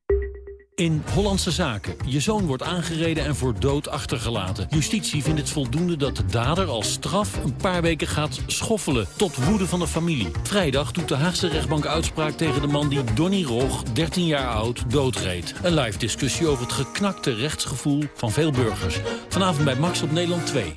[SPEAKER 8] In Hollandse Zaken. Je zoon wordt aangereden en voor dood achtergelaten. Justitie vindt het voldoende dat de dader als straf een paar weken gaat schoffelen. Tot woede van de familie. Vrijdag doet de Haagse rechtbank uitspraak tegen de man die Donny Rog, 13 jaar oud, doodreed. Een live discussie over het geknakte rechtsgevoel van veel burgers. Vanavond bij Max op Nederland 2.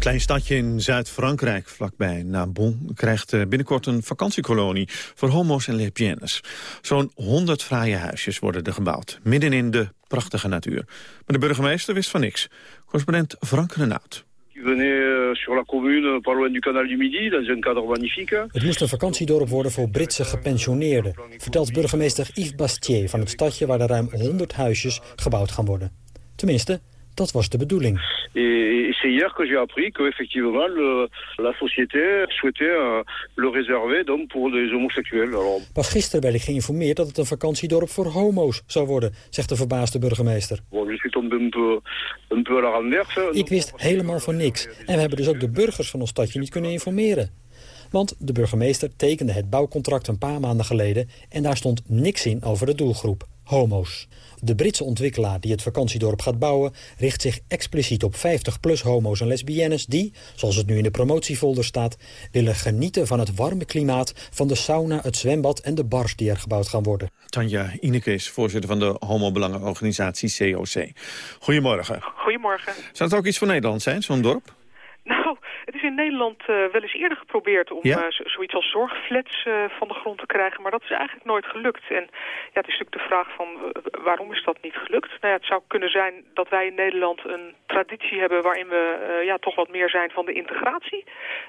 [SPEAKER 2] Klein stadje in Zuid-Frankrijk, vlakbij Narbonne... krijgt eh, binnenkort een vakantiekolonie voor homo's en lesbiennes. Zo'n 100 fraaie huisjes worden er gebouwd, midden in de prachtige natuur. Maar de burgemeester wist van niks. Correspondent Frank Renaud.
[SPEAKER 22] qui venait sur la commune, pas loin du canal du Midi, dans un cadre magnifique.
[SPEAKER 23] Het moest een vakantiedorp worden voor Britse gepensioneerden, vertelt burgemeester Yves Bastier van het stadje waar er ruim 100 huisjes gebouwd gaan worden. Tenminste, dat was de bedoeling.
[SPEAKER 22] Et, et c'est hier que j'ai appris qu'effectivement le- la société souhaitait le réserver donc pour les homosexuels. Alors,
[SPEAKER 23] Pas gisteren werd ik geïnformeerd dat het een vakantiedorp voor homo's zou worden, zegt de verbaasde burgemeester. Ik wist helemaal van niks en we hebben dus ook de burgers van ons stadje niet kunnen informeren. Want de burgemeester tekende het bouwcontract een paar maanden geleden en daar stond niks in over de doelgroep, homo's. De Britse ontwikkelaar die het vakantiedorp gaat bouwen richt zich expliciet op 50-plus homo's en lesbiennes die, zoals het nu in de promotiefolder staat, willen genieten van het warme klimaat van de sauna, het zwembad en de bars die er gebouwd gaan worden.
[SPEAKER 2] Tanja Ineke is voorzitter van de homobelangenorganisatie COC. Goedemorgen.
[SPEAKER 24] Goedemorgen.
[SPEAKER 2] Zou het ook iets voor Nederland zijn, zo'n dorp?
[SPEAKER 24] Nou,
[SPEAKER 25] Het is in Nederland uh, wel eens eerder geprobeerd om
[SPEAKER 2] Ja?
[SPEAKER 25] uh, zoiets als zorgflats uh, van de grond te krijgen, maar dat is eigenlijk nooit gelukt. En ja, het is natuurlijk de vraag van waarom is dat niet gelukt? Nou ja, het zou kunnen zijn dat wij in Nederland een traditie hebben waarin we ja, toch wat meer zijn van de integratie.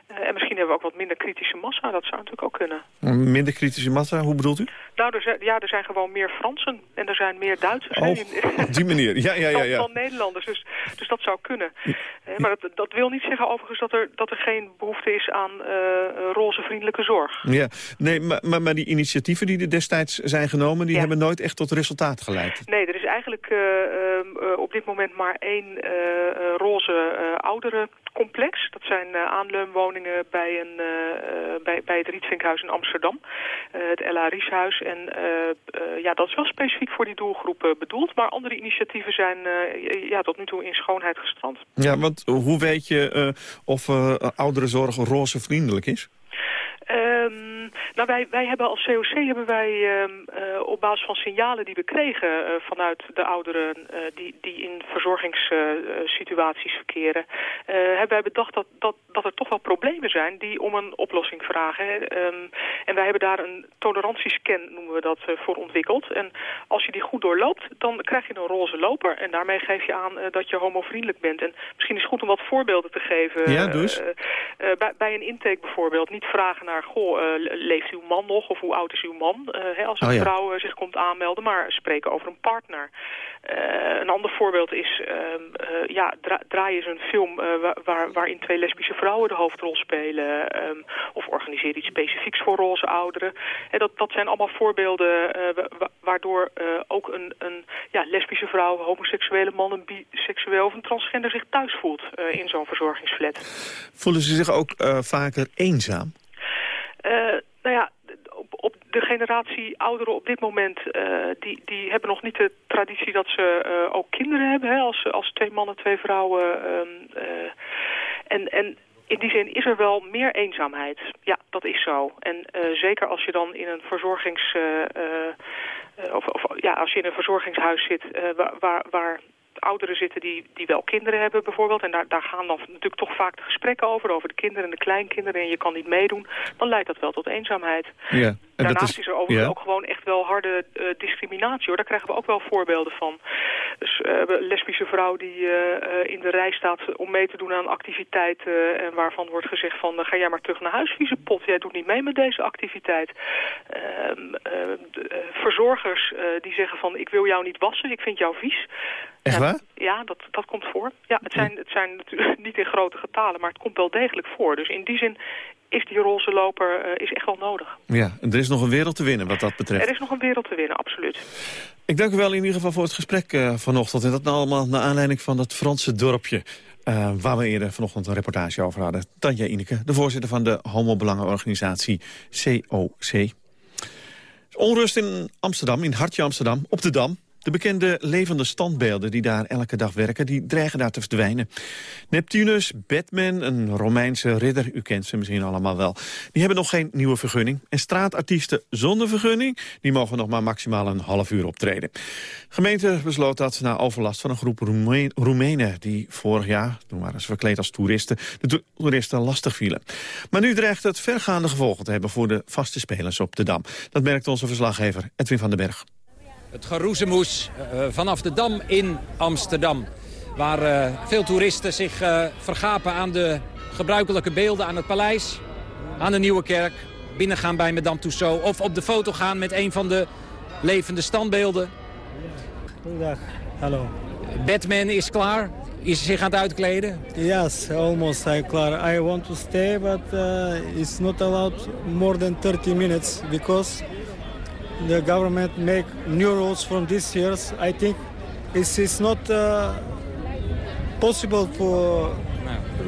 [SPEAKER 25] En misschien hebben we ook wat minder kritische massa, dat zou natuurlijk ook kunnen.
[SPEAKER 2] Minder kritische massa, hoe bedoelt u?
[SPEAKER 25] Nou, er zijn, ja, er zijn gewoon meer Fransen en er zijn meer Duitsers
[SPEAKER 2] Oh, op die manier, ja, ja, ja. ja.
[SPEAKER 25] dan, dan Nederlanders. Dus, dus dat zou kunnen. Maar dat, dat wil niet zeggen overigens dat er, dat er geen behoefte is aan uh, roze vriendelijke zorg.
[SPEAKER 2] Ja, nee, maar, maar, maar die initiatieven die er destijds zijn genomen... die ja. hebben nooit echt tot resultaat geleid.
[SPEAKER 25] Nee, er is eigenlijk uh, uh, op dit moment maar één roze ouderencomplex. Dat zijn aanleunwoningen bij, een, bij, bij het Rietvinkhuis in Amsterdam. het Ella Rieshuis. En ja, dat is wel specifiek voor die doelgroep bedoeld. Maar andere initiatieven zijn ja, tot nu toe in schoonheid gestrand.
[SPEAKER 2] Ja, want hoe weet je of uh, ouderenzorg roze vriendelijk is?
[SPEAKER 25] Um, nou, wij, wij hebben als COC hebben wij um, uh, op basis van signalen die we kregen uh, vanuit de ouderen uh, die, die in verzorgingssituaties verkeren, hebben wij bedacht dat, dat, dat er toch wel problemen zijn die om een oplossing vragen. Um, en wij hebben daar een tolerantiescan, noemen we dat, voor ontwikkeld. En als je die goed doorloopt, dan krijg je een roze loper. En daarmee geef je aan dat je homovriendelijk bent. En misschien is het goed om wat voorbeelden te geven.
[SPEAKER 2] Ja, dus?
[SPEAKER 25] bij, bij een intake bijvoorbeeld. Niet vragen naar, goh, leeft uw man nog of hoe oud is uw man? Uh, hè, als een
[SPEAKER 2] oh, ja.
[SPEAKER 25] vrouw uh, zich komt aanmelden, maar spreken over een partner. Een ander voorbeeld is, ja, dra draai eens een film waar, waarin twee lesbische vrouwen de hoofdrol spelen. Um, of organiseer iets specifieks voor roze ouderen. En dat, dat zijn allemaal voorbeelden wa waardoor ook een, een ja, lesbische vrouw, homoseksuele man, een biseksueel of een transgender zich thuis voelt in zo'n verzorgingsflat.
[SPEAKER 2] Voelen ze zich ook vaker eenzaam?
[SPEAKER 25] Uh, nou ja, op, de generatie ouderen op dit moment, uh, die, die hebben nog niet de traditie dat ze uh, ook kinderen hebben. Hè, als, als twee mannen, twee vrouwen. Um, en, en in die zin is er wel meer eenzaamheid. Ja, dat is zo. En zeker als je dan in een verzorgings... of, of ja, als je in een verzorgingshuis zit waar, waar, waar ouderen zitten die, die wel kinderen hebben bijvoorbeeld. En daar, daar gaan dan natuurlijk toch vaak de gesprekken over, over de kinderen en de kleinkinderen. En je kan niet meedoen. Dan leidt dat wel tot eenzaamheid.
[SPEAKER 2] Ja,
[SPEAKER 25] Daarnaast is, er overigens
[SPEAKER 2] ja.
[SPEAKER 25] ook gewoon echt wel harde uh, discriminatie. hoor. Daar krijgen we ook wel voorbeelden van. Dus uh, een lesbische vrouw die uh, in de rij staat om mee te doen aan activiteiten. en waarvan wordt gezegd van ga jij maar terug naar huis, vieze pot. Jij doet niet mee met deze activiteit. Ehm, verzorgers die zeggen van ik wil jou niet wassen, ik vind jou vies.
[SPEAKER 2] Echt waar?
[SPEAKER 25] Ja, dat, dat komt voor. Ja, het zijn, het zijn natuurlijk niet in grote getalen, maar het komt wel degelijk voor. Dus in die zin is die roze loper uh, is echt wel nodig.
[SPEAKER 2] Ja, en er is nog een wereld te winnen wat dat betreft.
[SPEAKER 25] Er is nog een wereld te winnen, absoluut.
[SPEAKER 2] Ik dank u wel in ieder geval voor het gesprek uh, vanochtend. En dat nou allemaal naar aanleiding van dat Franse dorpje... Uh, waar we eerder vanochtend een reportage over hadden. Tanja Ineke, de voorzitter van de homobelangenorganisatie COC. Onrust in Amsterdam, in Hartje Amsterdam, op de Dam. De bekende levende standbeelden die daar elke dag werken... die dreigen daar te verdwijnen. Neptunus, Batman, een Romeinse ridder, u kent ze misschien allemaal wel... die hebben nog geen nieuwe vergunning. En straatartiesten zonder vergunning... die mogen nog maar maximaal een half uur optreden. De gemeente besloot dat na overlast van een groep Roeme Roemenen... die vorig jaar, toen waren ze verkleed als toeristen... de toeristen lastig vielen. Maar nu dreigt het vergaande gevolgen te hebben... voor de vaste spelers op de Dam. Dat merkt onze verslaggever Edwin van den Berg.
[SPEAKER 26] Het geroezemoes uh, vanaf de Dam in Amsterdam. Waar uh, veel toeristen zich uh, vergapen aan de gebruikelijke beelden aan het paleis. Aan de Nieuwe Kerk. Binnengaan bij Madame Tussauds. Of op de foto gaan met een van de levende standbeelden.
[SPEAKER 27] Goedendag, hallo.
[SPEAKER 26] Batman is klaar. Is zich aan het uitkleden?
[SPEAKER 27] Yes, almost I'm klaar. I want to stay, but it's not allowed more than 30 minutes because the government make new rules from this year. I think it's, it's not uh, possible to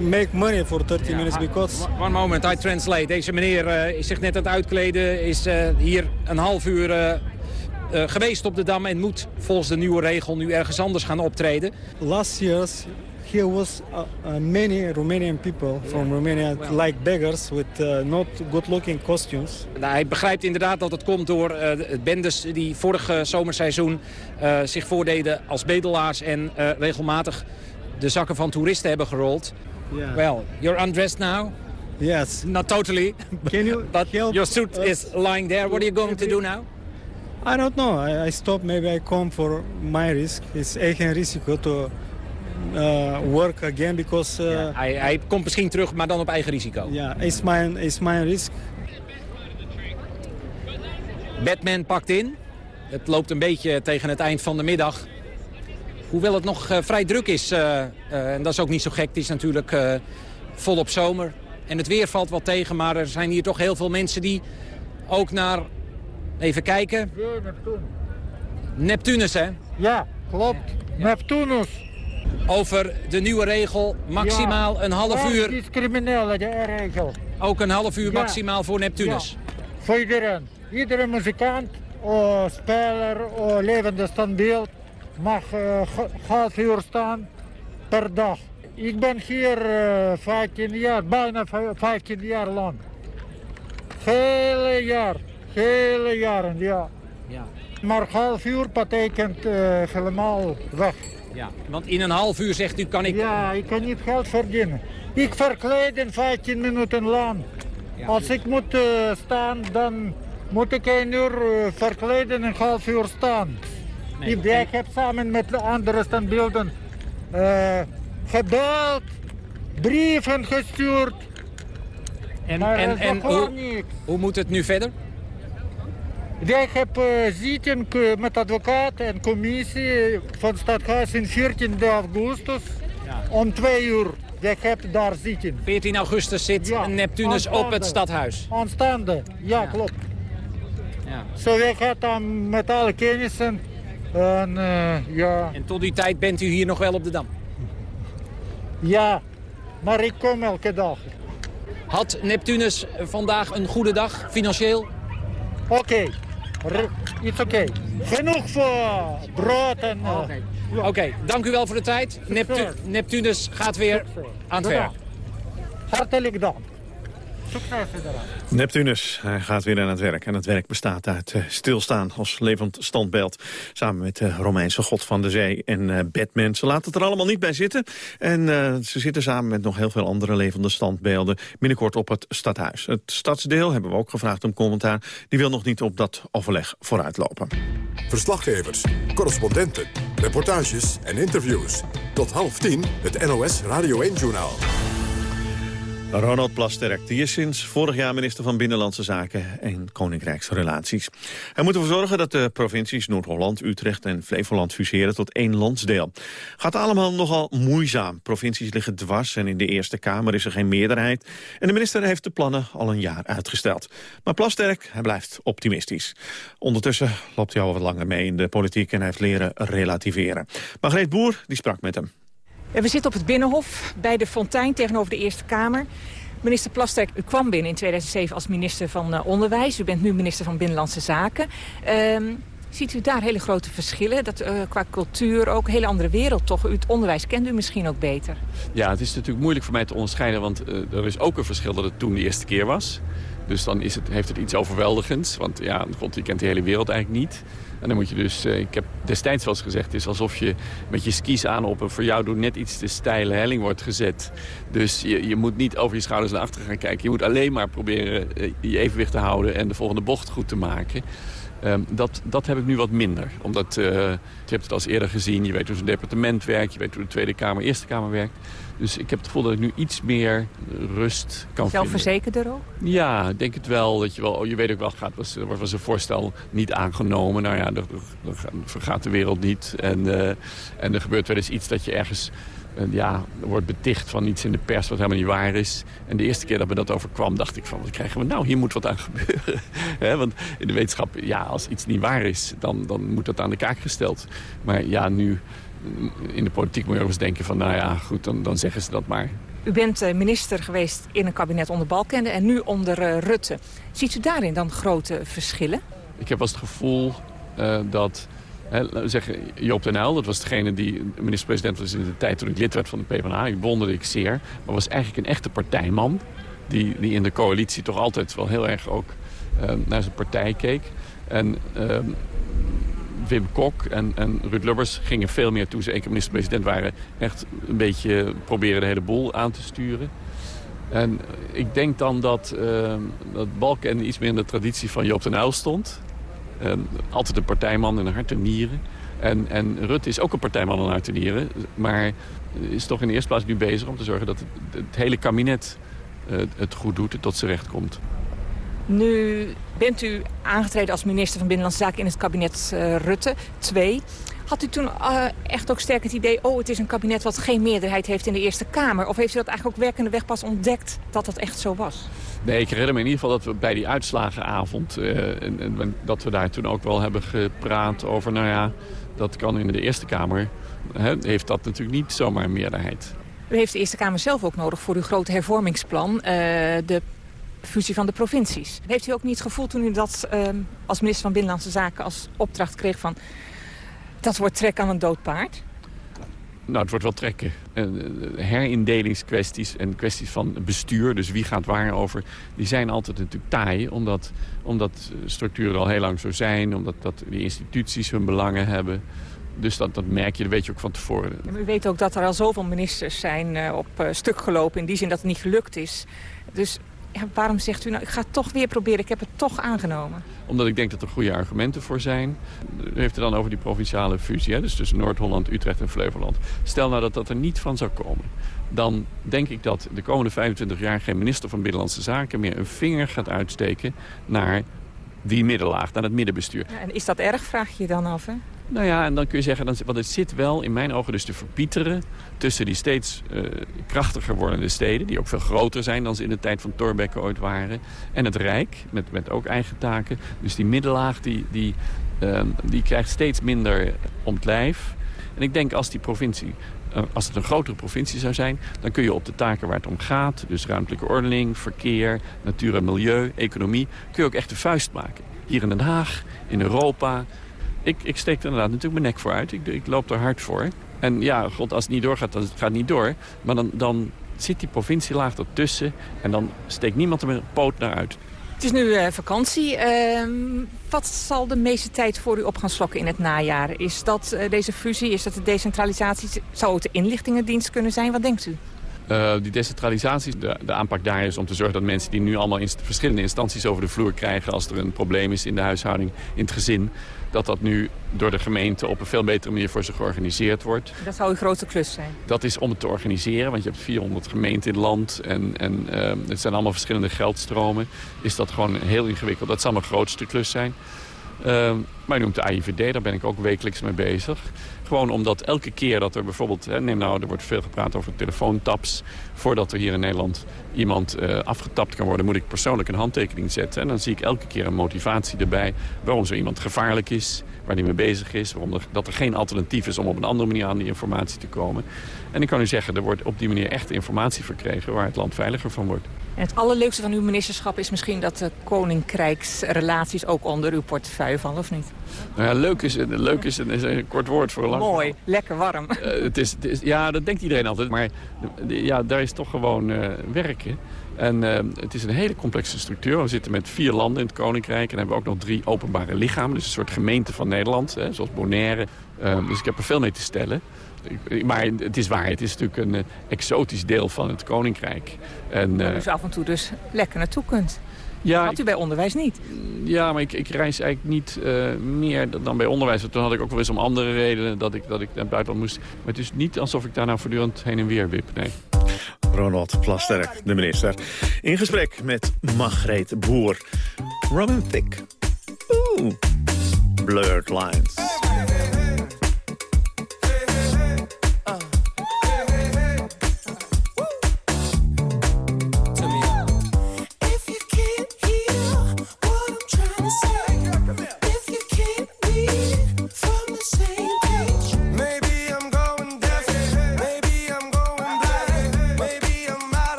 [SPEAKER 27] make money for 30 minutes because...
[SPEAKER 26] One moment, I translate. Deze meneer uh, is zich net aan het uitkleden, is uh, hier een half uur uh, geweest op de Dam... en moet volgens de nieuwe regel nu ergens anders gaan optreden.
[SPEAKER 27] Last year here was uh, uh, many Romanian people from Romania like beggars with uh, not good-looking costumes.
[SPEAKER 26] Nou, hij begrijpt inderdaad dat het komt door uh, bendes die vorig zomerseizoen uh, zich voordeden als bedelaars en uh, regelmatig de zakken van toeristen hebben gerold.
[SPEAKER 27] Yeah.
[SPEAKER 26] Well, you're undressed now?
[SPEAKER 27] Yes.
[SPEAKER 26] Not totally.
[SPEAKER 27] Can you
[SPEAKER 26] But
[SPEAKER 27] help
[SPEAKER 26] your suit
[SPEAKER 27] us?
[SPEAKER 26] is lying there. What are you going to do now?
[SPEAKER 27] I don't know. I, I stop. Maybe I come for my risk. It's eigen risico to uh, work again because uh,
[SPEAKER 26] Hij, hij komt misschien terug, maar dan op eigen risico.
[SPEAKER 27] yeah, it's my it's my risk.
[SPEAKER 26] Batman pakt in. Het loopt een beetje tegen het eind van de middag. Hoewel het nog eh, vrij druk is, eh, eh, en dat is ook niet zo gek. Het is natuurlijk eh, volop zomer. En het weer valt wat tegen, maar er zijn hier toch heel veel mensen die ook naar... Even kijken. Neptunus, hè?
[SPEAKER 28] Ja, klopt. Neptunus.
[SPEAKER 26] Over de nieuwe regel, maximaal
[SPEAKER 28] Ja.
[SPEAKER 26] een half
[SPEAKER 28] Ja,
[SPEAKER 26] uur.
[SPEAKER 28] Die is criminele, de regel.
[SPEAKER 26] Ook een half uur
[SPEAKER 28] Ja.
[SPEAKER 26] maximaal voor Neptunus.
[SPEAKER 28] Voor iedereen. Iedere muzikant, of speler, of levende standbeeld mag eh, ge- half uur staan per dag. Ik ben hier eh 15 jaar, bijna vij- 15 jaar lang. Hele jaar, hele jaren, ja.
[SPEAKER 26] Ja.
[SPEAKER 28] Maar half uur betekent eh, helemaal weg.
[SPEAKER 26] Ja, want in een half uur zegt u kan ik...
[SPEAKER 28] Ja, ik kan niet geld verdienen. Ik verkleed in 15 minuten lang. Als ik moet eh, staan, dan moet ik een uur eh, verkleden en een half uur staan.
[SPEAKER 26] Nee,
[SPEAKER 28] ik, heb samen met de andere standbeelden eh gebeld, brieven gestuurd.
[SPEAKER 26] En,
[SPEAKER 28] maar
[SPEAKER 26] en, en hoe,
[SPEAKER 28] niks.
[SPEAKER 26] hoe moet het nu verder?
[SPEAKER 28] Ik heb zitting eh, met advocaat en commissie van stadhuis in 14 augustus om twee uur. Ik heb daar zitting.
[SPEAKER 26] 14 augustus zit Neptunus op het stadhuis.
[SPEAKER 28] Aanstaande, ja, klopt.
[SPEAKER 26] Ja.
[SPEAKER 28] Zo, ik ga dan met alle kennissen en ja,
[SPEAKER 26] En tot die tijd bent u hier nog wel op de Dam.
[SPEAKER 28] ja, maar ik kom elke dag.
[SPEAKER 26] Had Neptunus vandaag een goede dag, financieel?
[SPEAKER 28] Oké, it's oké. Genoeg voor brood en... eh,
[SPEAKER 26] Oké, dank u wel voor de tijd. Neptu- Neptunus gaat weer aan het werk.
[SPEAKER 28] Hartelijk dank.
[SPEAKER 2] Neptunus, hij gaat weer aan het werk. En het werk bestaat uit eh, stilstaan als levend standbeeld. Samen met de Romeinse god van de zee en eh, Batman. Ze laten het er allemaal niet bij zitten. En eh, ze zitten samen met nog heel veel andere levende standbeelden... binnenkort op het stadhuis. Het stadsdeel hebben we ook gevraagd om commentaar. Die wil nog niet op dat overleg vooruitlopen.
[SPEAKER 1] Verslaggevers, correspondenten, reportages en interviews. Tot half tien het NOS Radio 1-journaal.
[SPEAKER 2] Ronald Plasterk, die is sinds vorig jaar minister van Binnenlandse Zaken en Koninkrijksrelaties. Hij moet ervoor zorgen dat de provincies Noord-Holland, Utrecht en Flevoland fuseren tot één landsdeel. Gaat allemaal nogal moeizaam. Provincies liggen dwars en in de Eerste Kamer is er geen meerderheid. En de minister heeft de plannen al een jaar uitgesteld. Maar Plasterk, hij blijft optimistisch. Ondertussen loopt hij al wat langer mee in de politiek en hij heeft leren relativeren. Margreet Boer, die sprak met hem.
[SPEAKER 29] We zitten op het Binnenhof bij de Fontein tegenover de Eerste Kamer. Minister Plasterk, u kwam binnen in 2007 als minister van uh, Onderwijs. U bent nu minister van Binnenlandse Zaken. Uh, ziet u daar hele grote verschillen? Dat, uh, qua cultuur ook een hele andere wereld toch? U, het onderwijs kent u misschien ook beter.
[SPEAKER 30] Ja, het is natuurlijk moeilijk voor mij te onderscheiden... want uh, er is ook een verschil dat het toen de eerste keer was. Dus dan is het, heeft het iets overweldigends. Want ja, god, je kent de hele wereld eigenlijk niet. En dan moet je dus, uh, ik heb destijds wel eens gezegd... is alsof je met je skis aan op een voor jou door net iets te steile helling wordt gezet. Dus je, je moet niet over je schouders naar achteren gaan kijken. Je moet alleen maar proberen uh, je evenwicht te houden... en de volgende bocht goed te maken. Um, dat, dat heb ik nu wat minder. Omdat, uh, je hebt het als eerder gezien, je weet hoe zo'n departement werkt... je weet hoe de Tweede Kamer, Eerste Kamer werkt. Dus ik heb het gevoel dat ik nu iets meer rust kan
[SPEAKER 29] Zelfverzekerder ook?
[SPEAKER 30] Ja, ik denk het wel. Dat je, wel je weet ook wel, gaat, was, was een voorstel niet aangenomen. Nou ja, dan vergaat de wereld niet. En, uh, en er gebeurt wel eens iets dat je ergens ja, wordt beticht van iets in de pers wat helemaal niet waar is. En de eerste keer dat me dat overkwam, dacht ik van, wat krijgen we nou? Hier moet wat aan gebeuren. He, want in de wetenschap, ja, als iets niet waar is, dan, dan moet dat aan de kaak gesteld. Maar ja, nu in de politiek moet je ook eens denken van, nou ja, goed, dan, dan zeggen ze dat maar.
[SPEAKER 29] U bent uh, minister geweest in een kabinet onder Balkende en nu onder uh, Rutte. Ziet u daarin dan grote verschillen?
[SPEAKER 30] Ik heb wel het gevoel uh, dat... Zeggen, Joop den Uyl, dat was degene die minister-president was in de tijd toen ik lid werd van de PvdA. Ik bewonderde ik zeer, maar was eigenlijk een echte partijman. Die, die in de coalitie toch altijd wel heel erg ook uh, naar zijn partij keek. En uh, Wim Kok en, en Ruud Lubbers gingen veel meer toen ze één keer minister-president waren... echt een beetje proberen de hele boel aan te sturen. En ik denk dan dat, uh, dat Balken iets meer in de traditie van Joop den Uyl stond. En altijd een partijman in hart en nieren. En, en Rutte is ook een partijman in hart en nieren. Maar is toch in de eerste plaats nu bezig om te zorgen dat het, hele kabinet uh, het goed doet tot zijn recht komt.
[SPEAKER 29] Nu bent u aangetreden als minister van Binnenlandse Zaken in het kabinet uh, Rutte 2. Had u toen uh, echt ook sterk het idee... oh, het is een kabinet wat geen meerderheid heeft in de Eerste Kamer? Of heeft u dat eigenlijk ook werkende weg pas ontdekt dat dat echt zo was?
[SPEAKER 30] Nee, ik herinner me in ieder geval dat we bij die uitslagenavond... Uh, en, en, dat we daar toen ook wel hebben gepraat over... nou ja, dat kan in de Eerste Kamer... Heeft dat natuurlijk niet zomaar een meerderheid.
[SPEAKER 29] U heeft de Eerste Kamer zelf ook nodig voor uw grote hervormingsplan... Uh, de fusie van de provincies. Heeft u ook niet het gevoel toen u dat uh, als minister van Binnenlandse Zaken... als opdracht kreeg van dat wordt trek aan een dood paard?
[SPEAKER 30] Nou, het wordt wel trekken. Herindelingskwesties en kwesties van bestuur, dus wie gaat waar over... die zijn altijd natuurlijk taai, omdat, omdat structuren al heel lang zo zijn... omdat dat die instituties hun belangen hebben... Dus dat, dat merk je, dat weet je ook van tevoren.
[SPEAKER 29] Ja, u weet ook dat er al zoveel ministers zijn uh, op stuk gelopen... in die zin dat het niet gelukt is. Dus ja, waarom zegt u nou, ik ga het toch weer proberen, ik heb het toch aangenomen?
[SPEAKER 30] Omdat ik denk dat er goede argumenten voor zijn. U heeft het dan over die provinciale fusie, hè? dus tussen Noord-Holland, Utrecht en Flevoland. Stel nou dat dat er niet van zou komen. Dan denk ik dat de komende 25 jaar geen minister van Binnenlandse Zaken meer een vinger gaat uitsteken naar die middenlaag, naar het middenbestuur.
[SPEAKER 29] Ja, en is dat erg, vraag je je dan af, hè?
[SPEAKER 30] Nou ja, en dan kun je zeggen, want het zit wel in mijn ogen dus te verpieteren... tussen die steeds uh, krachtiger wordende steden... die ook veel groter zijn dan ze in de tijd van Thorbecke ooit waren... en het Rijk, met, met ook eigen taken. Dus die middenlaag, die, die, uh, die krijgt steeds minder om het lijf. En ik denk als die provincie als het een grotere provincie zou zijn... dan kun je op de taken waar het om gaat... dus ruimtelijke ordening, verkeer, natuur en milieu, economie... kun je ook echt de vuist maken. Hier in Den Haag, in Europa... Ik, ik steek er inderdaad natuurlijk mijn nek voor uit. Ik, ik loop er hard voor. En ja, god, als het niet doorgaat, dan gaat het niet door. Maar dan, dan zit die provincielaag ertussen... en dan steekt niemand er met een poot naar uit.
[SPEAKER 29] Het is nu uh, vakantie. Uh, wat zal de meeste tijd voor u op gaan slokken in het najaar? Is dat uh, deze fusie, is dat de decentralisatie? Zou het de inlichtingendienst kunnen zijn? Wat denkt u?
[SPEAKER 30] Uh, die decentralisatie, de, de, aanpak daar is om te zorgen dat mensen die nu allemaal in verschillende instanties over de vloer krijgen als er een probleem is in de huishouding, in het gezin, dat dat nu door de gemeente op een veel betere manier voor ze georganiseerd wordt.
[SPEAKER 29] Dat zou een grote klus zijn?
[SPEAKER 30] Dat is om het te organiseren, want je hebt 400 gemeenten in het land en, en uh, het zijn allemaal verschillende geldstromen. Is dat gewoon heel ingewikkeld. Dat zal mijn grootste klus zijn. Uh, maar u noemt de AIVD, daar ben ik ook wekelijks mee bezig. Gewoon omdat elke keer dat er bijvoorbeeld... Hè, neem nou, er wordt veel gepraat over telefoontaps. Voordat er hier in Nederland iemand uh, afgetapt kan worden... moet ik persoonlijk een handtekening zetten. En dan zie ik elke keer een motivatie erbij... waarom zo iemand gevaarlijk is, waar hij mee bezig is... waarom er, dat er geen alternatief is om op een andere manier aan die informatie te komen. En ik kan u zeggen, er wordt op die manier echt informatie verkregen... waar het land veiliger van wordt.
[SPEAKER 29] En het allerleukste van uw ministerschap is misschien dat de koninkrijksrelaties ook onder uw portefeuille vallen, of niet?
[SPEAKER 30] Nou ja, leuk is, leuk is, een, is een kort woord voor lang.
[SPEAKER 29] Mooi, lekker warm.
[SPEAKER 30] Uh, het is, het is, ja, dat denkt iedereen altijd, maar ja, daar is toch gewoon uh, werken. En uh, het is een hele complexe structuur. We zitten met vier landen in het Koninkrijk. En hebben we ook nog drie openbare lichamen. Dus een soort gemeente van Nederland, hè, zoals Bonaire. dus ik heb er veel mee te stellen. Maar het is waar, het is natuurlijk een uh, exotisch deel van het Koninkrijk.
[SPEAKER 29] En, uh, dus af en toe dus lekker naartoe kunt. Ja, had u bij onderwijs niet?
[SPEAKER 30] Ja, maar ik, ik reis eigenlijk niet uh, meer dan bij onderwijs. Toen had ik ook wel eens om andere redenen dat ik, dat ik naar het buitenland moest. Maar het is niet alsof ik daar nou voortdurend heen en weer wip, nee.
[SPEAKER 2] Ronald Plasterk, de minister. In gesprek met Margreet Boer. Robin Thicke. Oeh. Blurred Lines.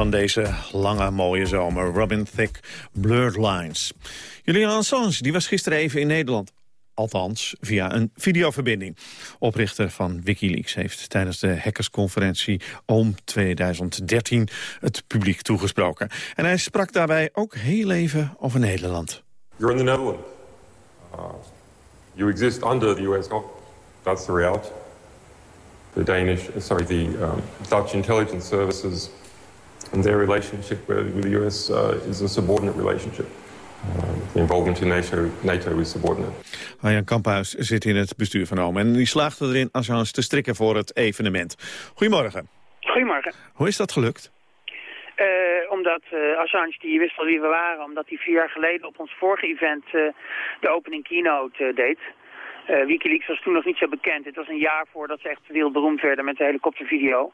[SPEAKER 2] Van deze lange mooie zomer. Robin Thicke, Blurred Lines. Julian Assange die was gisteren even in Nederland. Althans, via een videoverbinding. Oprichter van Wikileaks heeft tijdens de hackersconferentie OOM 2013 het publiek toegesproken. En hij sprak daarbij ook heel even over Nederland.
[SPEAKER 31] You're in the Netherlands. You exist under the US government. That's the reality. The Danish, sorry, the um, Dutch intelligence services and their relationship with with the US uh, is a subordinate relationship. Uh, the involvement in NATO, NATO is subordinate.
[SPEAKER 2] Arjan Kamphuis zit in het bestuur van OOM. En die slaagde erin Assange te strikken voor het evenement. Goedemorgen.
[SPEAKER 32] Goedemorgen.
[SPEAKER 2] Hoe is dat gelukt?
[SPEAKER 32] Eh, omdat eh, Assange, die wist al wie we waren, omdat hij vier jaar geleden op ons vorige event eh, de opening keynote eh, deed. Eh, Wikileaks was toen nog niet zo bekend. Het was een jaar voordat ze echt wereldberoemd werden met de helikoptervideo.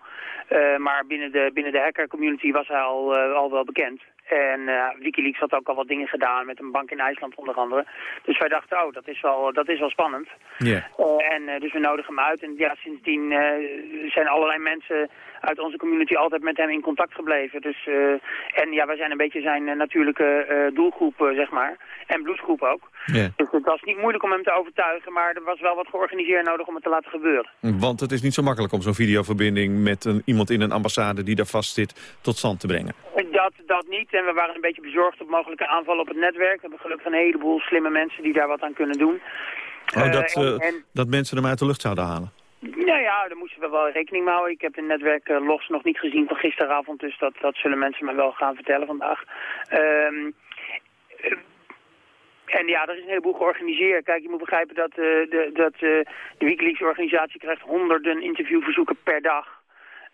[SPEAKER 32] Eh, maar binnen de, binnen de hacker community was hij al, eh, al wel bekend. En eh, Wikileaks had ook al wat dingen gedaan met een bank in IJsland onder andere. Dus wij dachten, oh, dat is wel, dat is wel spannend.
[SPEAKER 2] Ja.
[SPEAKER 32] Eh, en eh, dus we nodigen hem uit. En ja, sindsdien zijn allerlei mensen uit onze community altijd met hem in contact gebleven. Dus, en ja, wij zijn een beetje zijn natuurlijke doelgroep, zeg maar. En bloedgroep ook.
[SPEAKER 2] Ja.
[SPEAKER 32] Dus het was niet moeilijk om hem te overtuigen, maar er was wel wat georganiseerd nodig om het te laten gebeuren.
[SPEAKER 2] Want het is niet zo makkelijk om zo'n videoverbinding met een, iemand in een ambassade die daar vast zit tot stand te brengen.
[SPEAKER 32] Dat, dat niet. En we waren een beetje bezorgd op mogelijke aanvallen op het netwerk. We hebben gelukkig een heleboel slimme mensen die daar wat aan kunnen doen.
[SPEAKER 2] Oh,
[SPEAKER 32] Eh,
[SPEAKER 2] dat,
[SPEAKER 32] en-
[SPEAKER 2] eh,
[SPEAKER 32] en-
[SPEAKER 2] dat mensen hem uit de lucht zouden halen.
[SPEAKER 32] Nou ja, daar moesten we wel rekening mee houden. Ik heb de netwerklogs nog niet gezien van gisteravond, dus dat, dat zullen mensen me wel gaan vertellen vandaag. Ehm, eh, en ja, er is een heleboel georganiseerd. Kijk, je moet begrijpen dat, eh, de, dat eh, de Wikileaks-organisatie krijgt honderden interviewverzoeken per dag.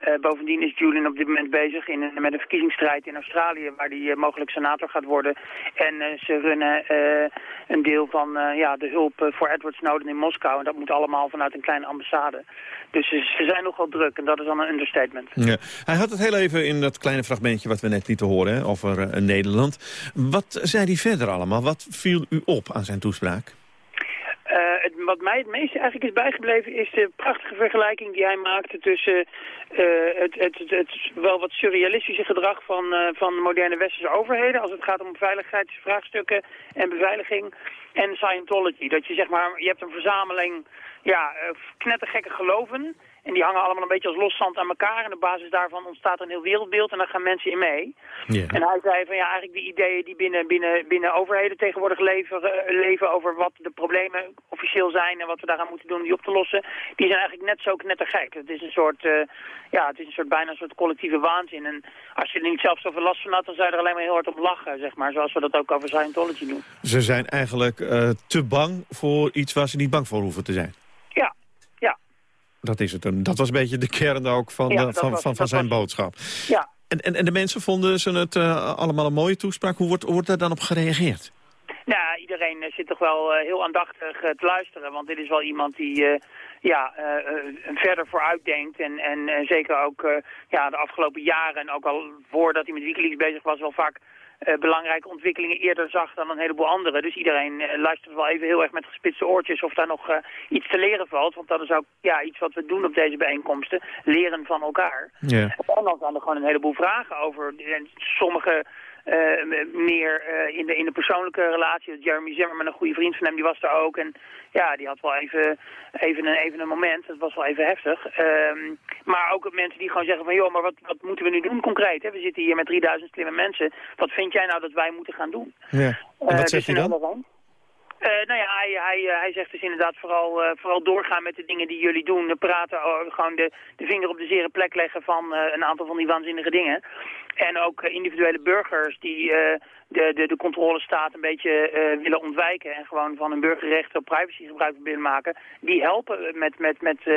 [SPEAKER 32] Eh, bovendien is Julian op dit moment bezig in, een- met een verkiezingsstrijd in Australië... waar hij eh, mogelijk senator gaat worden. En eh, ze runnen eh, een deel van eh, ja, de hulp eh, voor Edward Snowden in Moskou. En dat moet allemaal vanuit een kleine ambassade. Dus ze, zijn nogal druk en dat is dan een understatement.
[SPEAKER 2] Ja. Hij had het heel even in dat kleine fragmentje wat we net lieten horen over eh, Nederland. Wat zei hij verder allemaal? Wat viel u op aan zijn toespraak?
[SPEAKER 32] Wat mij het meest eigenlijk is bijgebleven is de prachtige vergelijking die hij maakte tussen eh, het, het, het, het wel wat surrealistische gedrag van, eh, van moderne westerse overheden als het gaat om veiligheidsvraagstukken en beveiliging en Scientology. Dat je zeg maar, je hebt een verzameling ja, eh, knettergekke geloven en die hangen allemaal een beetje als loszand aan elkaar en op basis daarvan ontstaat een heel wereldbeeld en daar gaan mensen in mee. En hij zei van ja, eigenlijk die ideeën die binnen, binnen, binnen overheden tegenwoordig leven, eh, leven over wat de problemen officieel zijn en wat we daaraan moeten doen om die op te lossen, die zijn eigenlijk net zo knettergek. Het is een soort, eh, ja, het is een soort bijna een soort collectieve waanzin. En als je er niet zelf zoveel last van had, dan zou je er alleen maar heel hard op lachen, zeg maar, zoals we dat ook over Scientology doen.
[SPEAKER 2] Ze zijn eigenlijk eh, te bang voor iets waar ze niet bang voor hoeven te zijn. Dat is het. Dat was een beetje de kern ook van,
[SPEAKER 32] Ja, dat
[SPEAKER 2] van,
[SPEAKER 32] was-
[SPEAKER 2] van, van zijn
[SPEAKER 32] was-
[SPEAKER 2] boodschap.
[SPEAKER 32] ja.
[SPEAKER 2] En, en, en de mensen vonden ze het eh, allemaal een mooie toespraak. Hoe wordt, wordt daar dan op gereageerd?
[SPEAKER 32] Nou, iedereen eh, zit toch wel eh, heel aandachtig eh, te luisteren. Want dit is wel iemand die eh, ja, eh, eh, verder vooruit denkt. En, en eh, zeker ook eh, ja, de afgelopen jaren, ook al voordat hij met Wikileaks bezig was, wel vaak eh, belangrijke ontwikkelingen eerder zag dan een heleboel anderen. Dus iedereen eh, luistert wel even heel erg met gespitste oortjes of daar nog eh, iets te leren valt. Want dat is ook ja, iets wat we doen op deze bijeenkomsten. Leren van elkaar.
[SPEAKER 2] Ja.
[SPEAKER 32] En dan zijn er gewoon een heleboel vragen over. En sommige meer eh, in, de, in de persoonlijke relatie. Jeremy Zimmerman, een goede vriend van hem, die was daar ook. En ja, die had wel even, even, een, even een moment. Dat was wel even heftig. Ehm, maar ook mensen die gewoon zeggen van... joh, maar wat, wat moeten we nu doen concreet? Hè? We zitten hier met 3000 slimme mensen. Wat vind jij nou dat wij moeten gaan doen?
[SPEAKER 2] Ja. En
[SPEAKER 32] Eh,
[SPEAKER 2] wat zeg
[SPEAKER 32] dus
[SPEAKER 2] je dan?
[SPEAKER 32] Eh, nou ja, hij, hij, eh, hij zegt dus inderdaad vooral, eh, vooral doorgaan met de dingen die jullie doen. Praten, oh, gewoon de, de vinger op de zere plek leggen van een aantal van die waanzinnige dingen. En ook individuele burgers die de, de, de controlestaat een beetje eh, willen ontwijken... en gewoon van hun burgerrechten op privacy gebruik willen maken... die helpen met, met, met eh,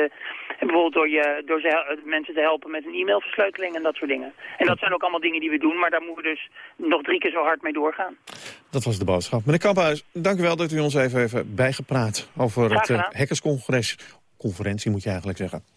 [SPEAKER 32] bijvoorbeeld door, je, door ze, mensen te helpen met een e-mailversleuteling en dat soort dingen. En dat zijn ook allemaal dingen die we doen, maar daar moeten we dus nog drie keer zo hard mee doorgaan.
[SPEAKER 2] Dat was de boodschap. Meneer Kamphuis, dank u wel dat u ons even heeft bijgepraat... over het eh, hackerscongres. Conferentie moet je eigenlijk zeggen.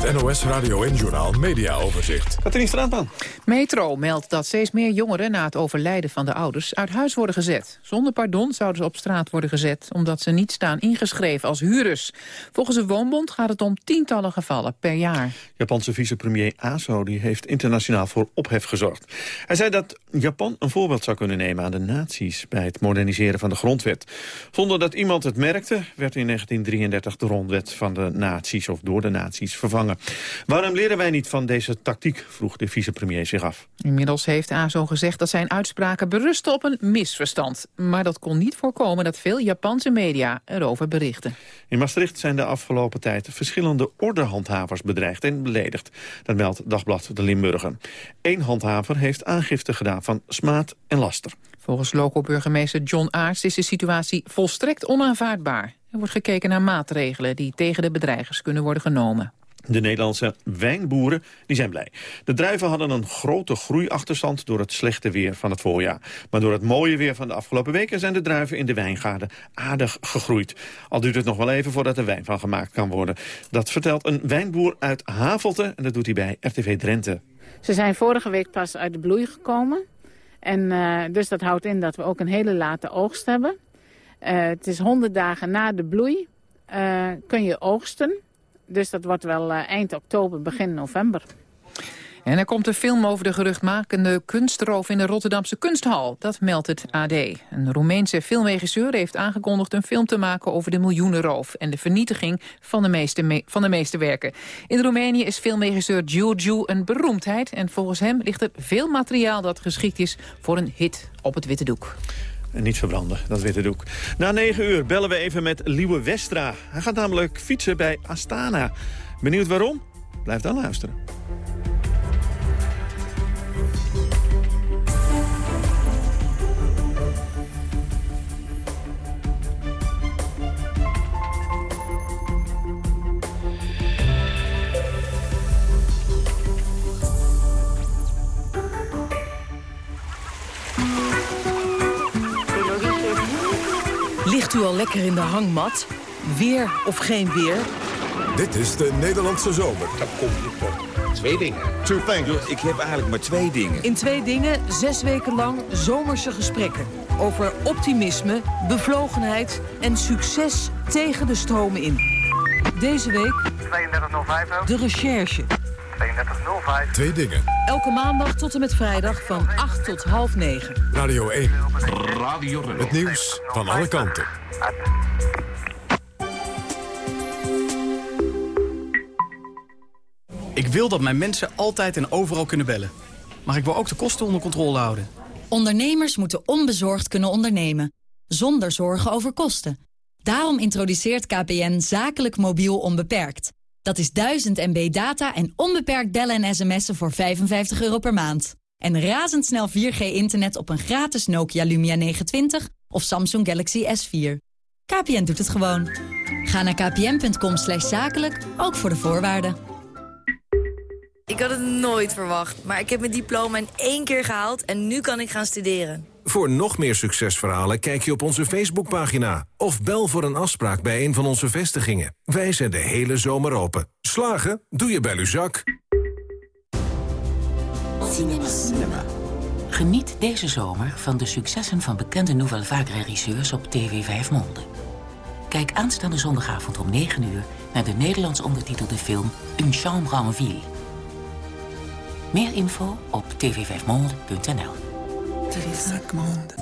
[SPEAKER 1] Het NOS Radio en Journaal Media Overzicht.
[SPEAKER 2] Katrien Straatman.
[SPEAKER 33] Metro meldt dat steeds meer jongeren na het overlijden van de ouders uit huis worden gezet. Zonder pardon zouden ze op straat worden gezet omdat ze niet staan ingeschreven als huurders. Volgens de Woonbond gaat het om tientallen gevallen per jaar.
[SPEAKER 2] Japanse vicepremier Aso die heeft internationaal voor ophef gezorgd. Hij zei dat Japan een voorbeeld zou kunnen nemen aan de nazi's... bij het moderniseren van de grondwet. Zonder dat iemand het merkte, werd in 1933 de grondwet van de nazi's... of door de nazi's vervangen. Waarom leren wij niet van deze tactiek, vroeg de vicepremier zich af.
[SPEAKER 33] Inmiddels heeft ASO gezegd dat zijn uitspraken berusten op een misverstand. Maar dat kon niet voorkomen dat veel Japanse media erover berichten.
[SPEAKER 2] In Maastricht zijn de afgelopen tijd verschillende ordehandhavers bedreigd en beledigd. Dat meldt Dagblad de Limburger. Eén handhaver heeft aangifte gedaan van smaad en laster.
[SPEAKER 33] Volgens loco-burgemeester John Aarts is de situatie volstrekt onaanvaardbaar. Er wordt gekeken naar maatregelen die tegen de bedreigers kunnen worden genomen.
[SPEAKER 2] De Nederlandse wijnboeren die zijn blij. De druiven hadden een grote groeiachterstand door het slechte weer van het voorjaar. Maar door het mooie weer van de afgelopen weken zijn de druiven in de wijngaarden aardig gegroeid. Al duurt het nog wel even voordat er wijn van gemaakt kan worden. Dat vertelt een wijnboer uit Havelte en dat doet hij bij RTV Drenthe.
[SPEAKER 34] Ze zijn vorige week pas uit de bloei gekomen. En eh, dus dat houdt in dat we ook een hele late oogst hebben. Eh, het is 100 dagen na de bloei eh, kun je oogsten. Dus dat wordt wel eh, eind oktober, begin november.
[SPEAKER 33] En er komt een film over de geruchtmakende kunstroof in de Rotterdamse kunsthal. Dat meldt het AD. Een Roemeense filmregisseur heeft aangekondigd een film te maken over de miljoenenroof en de vernietiging van de meeste, me- van de meeste werken. In Roemenië is filmregisseur Giurgiu een beroemdheid en volgens hem ligt er veel materiaal dat geschikt is voor een hit op het witte doek.
[SPEAKER 2] En niet verbranden, dat witte doek. Na negen uur bellen we even met Liewe Westra. Hij gaat namelijk fietsen bij Astana. Benieuwd waarom? Blijf dan luisteren.
[SPEAKER 35] Ligt u al lekker in de hangmat? Weer of geen weer?
[SPEAKER 1] Dit is de Nederlandse zomer.
[SPEAKER 36] Dan kom je tot twee dingen. Two things. Ik heb eigenlijk maar twee dingen.
[SPEAKER 35] In twee dingen, zes weken lang zomerse gesprekken. Over optimisme, bevlogenheid en succes tegen de stromen in. Deze week
[SPEAKER 37] 3205
[SPEAKER 35] de recherche.
[SPEAKER 37] 3205.
[SPEAKER 1] Twee dingen.
[SPEAKER 35] Elke maandag tot en met vrijdag van 8 tot half 9.
[SPEAKER 1] Radio 1.
[SPEAKER 36] Radio
[SPEAKER 1] Het nieuws van alle kanten.
[SPEAKER 24] Ik wil dat mijn mensen altijd en overal kunnen bellen. Maar ik wil ook de kosten onder controle houden.
[SPEAKER 38] Ondernemers moeten onbezorgd kunnen ondernemen. Zonder zorgen over kosten. Daarom introduceert KPN zakelijk mobiel onbeperkt. Dat is 1000 MB data en onbeperkt bellen en sms'en voor 55 euro per maand. En razendsnel 4G-internet op een gratis Nokia Lumia 920 of Samsung Galaxy S4. KPN doet het gewoon. Ga naar kpn.com slash zakelijk, ook voor de voorwaarden.
[SPEAKER 39] Ik had het nooit verwacht, maar ik heb mijn diploma in één keer gehaald en nu kan ik gaan studeren.
[SPEAKER 40] Voor nog meer succesverhalen kijk je op onze Facebookpagina. Of bel voor een afspraak bij een van onze vestigingen. Wij zijn de hele zomer open. Slagen? Doe je bij Luzak.
[SPEAKER 41] Cinema. Geniet deze zomer van de successen van bekende Nouvelle Vague regisseurs op TV 5 Monde. Kijk aanstaande zondagavond om 9 uur naar de Nederlands ondertitelde film Une chambre en ville. Meer info op tv5monde.nl.
[SPEAKER 17] Sacmande.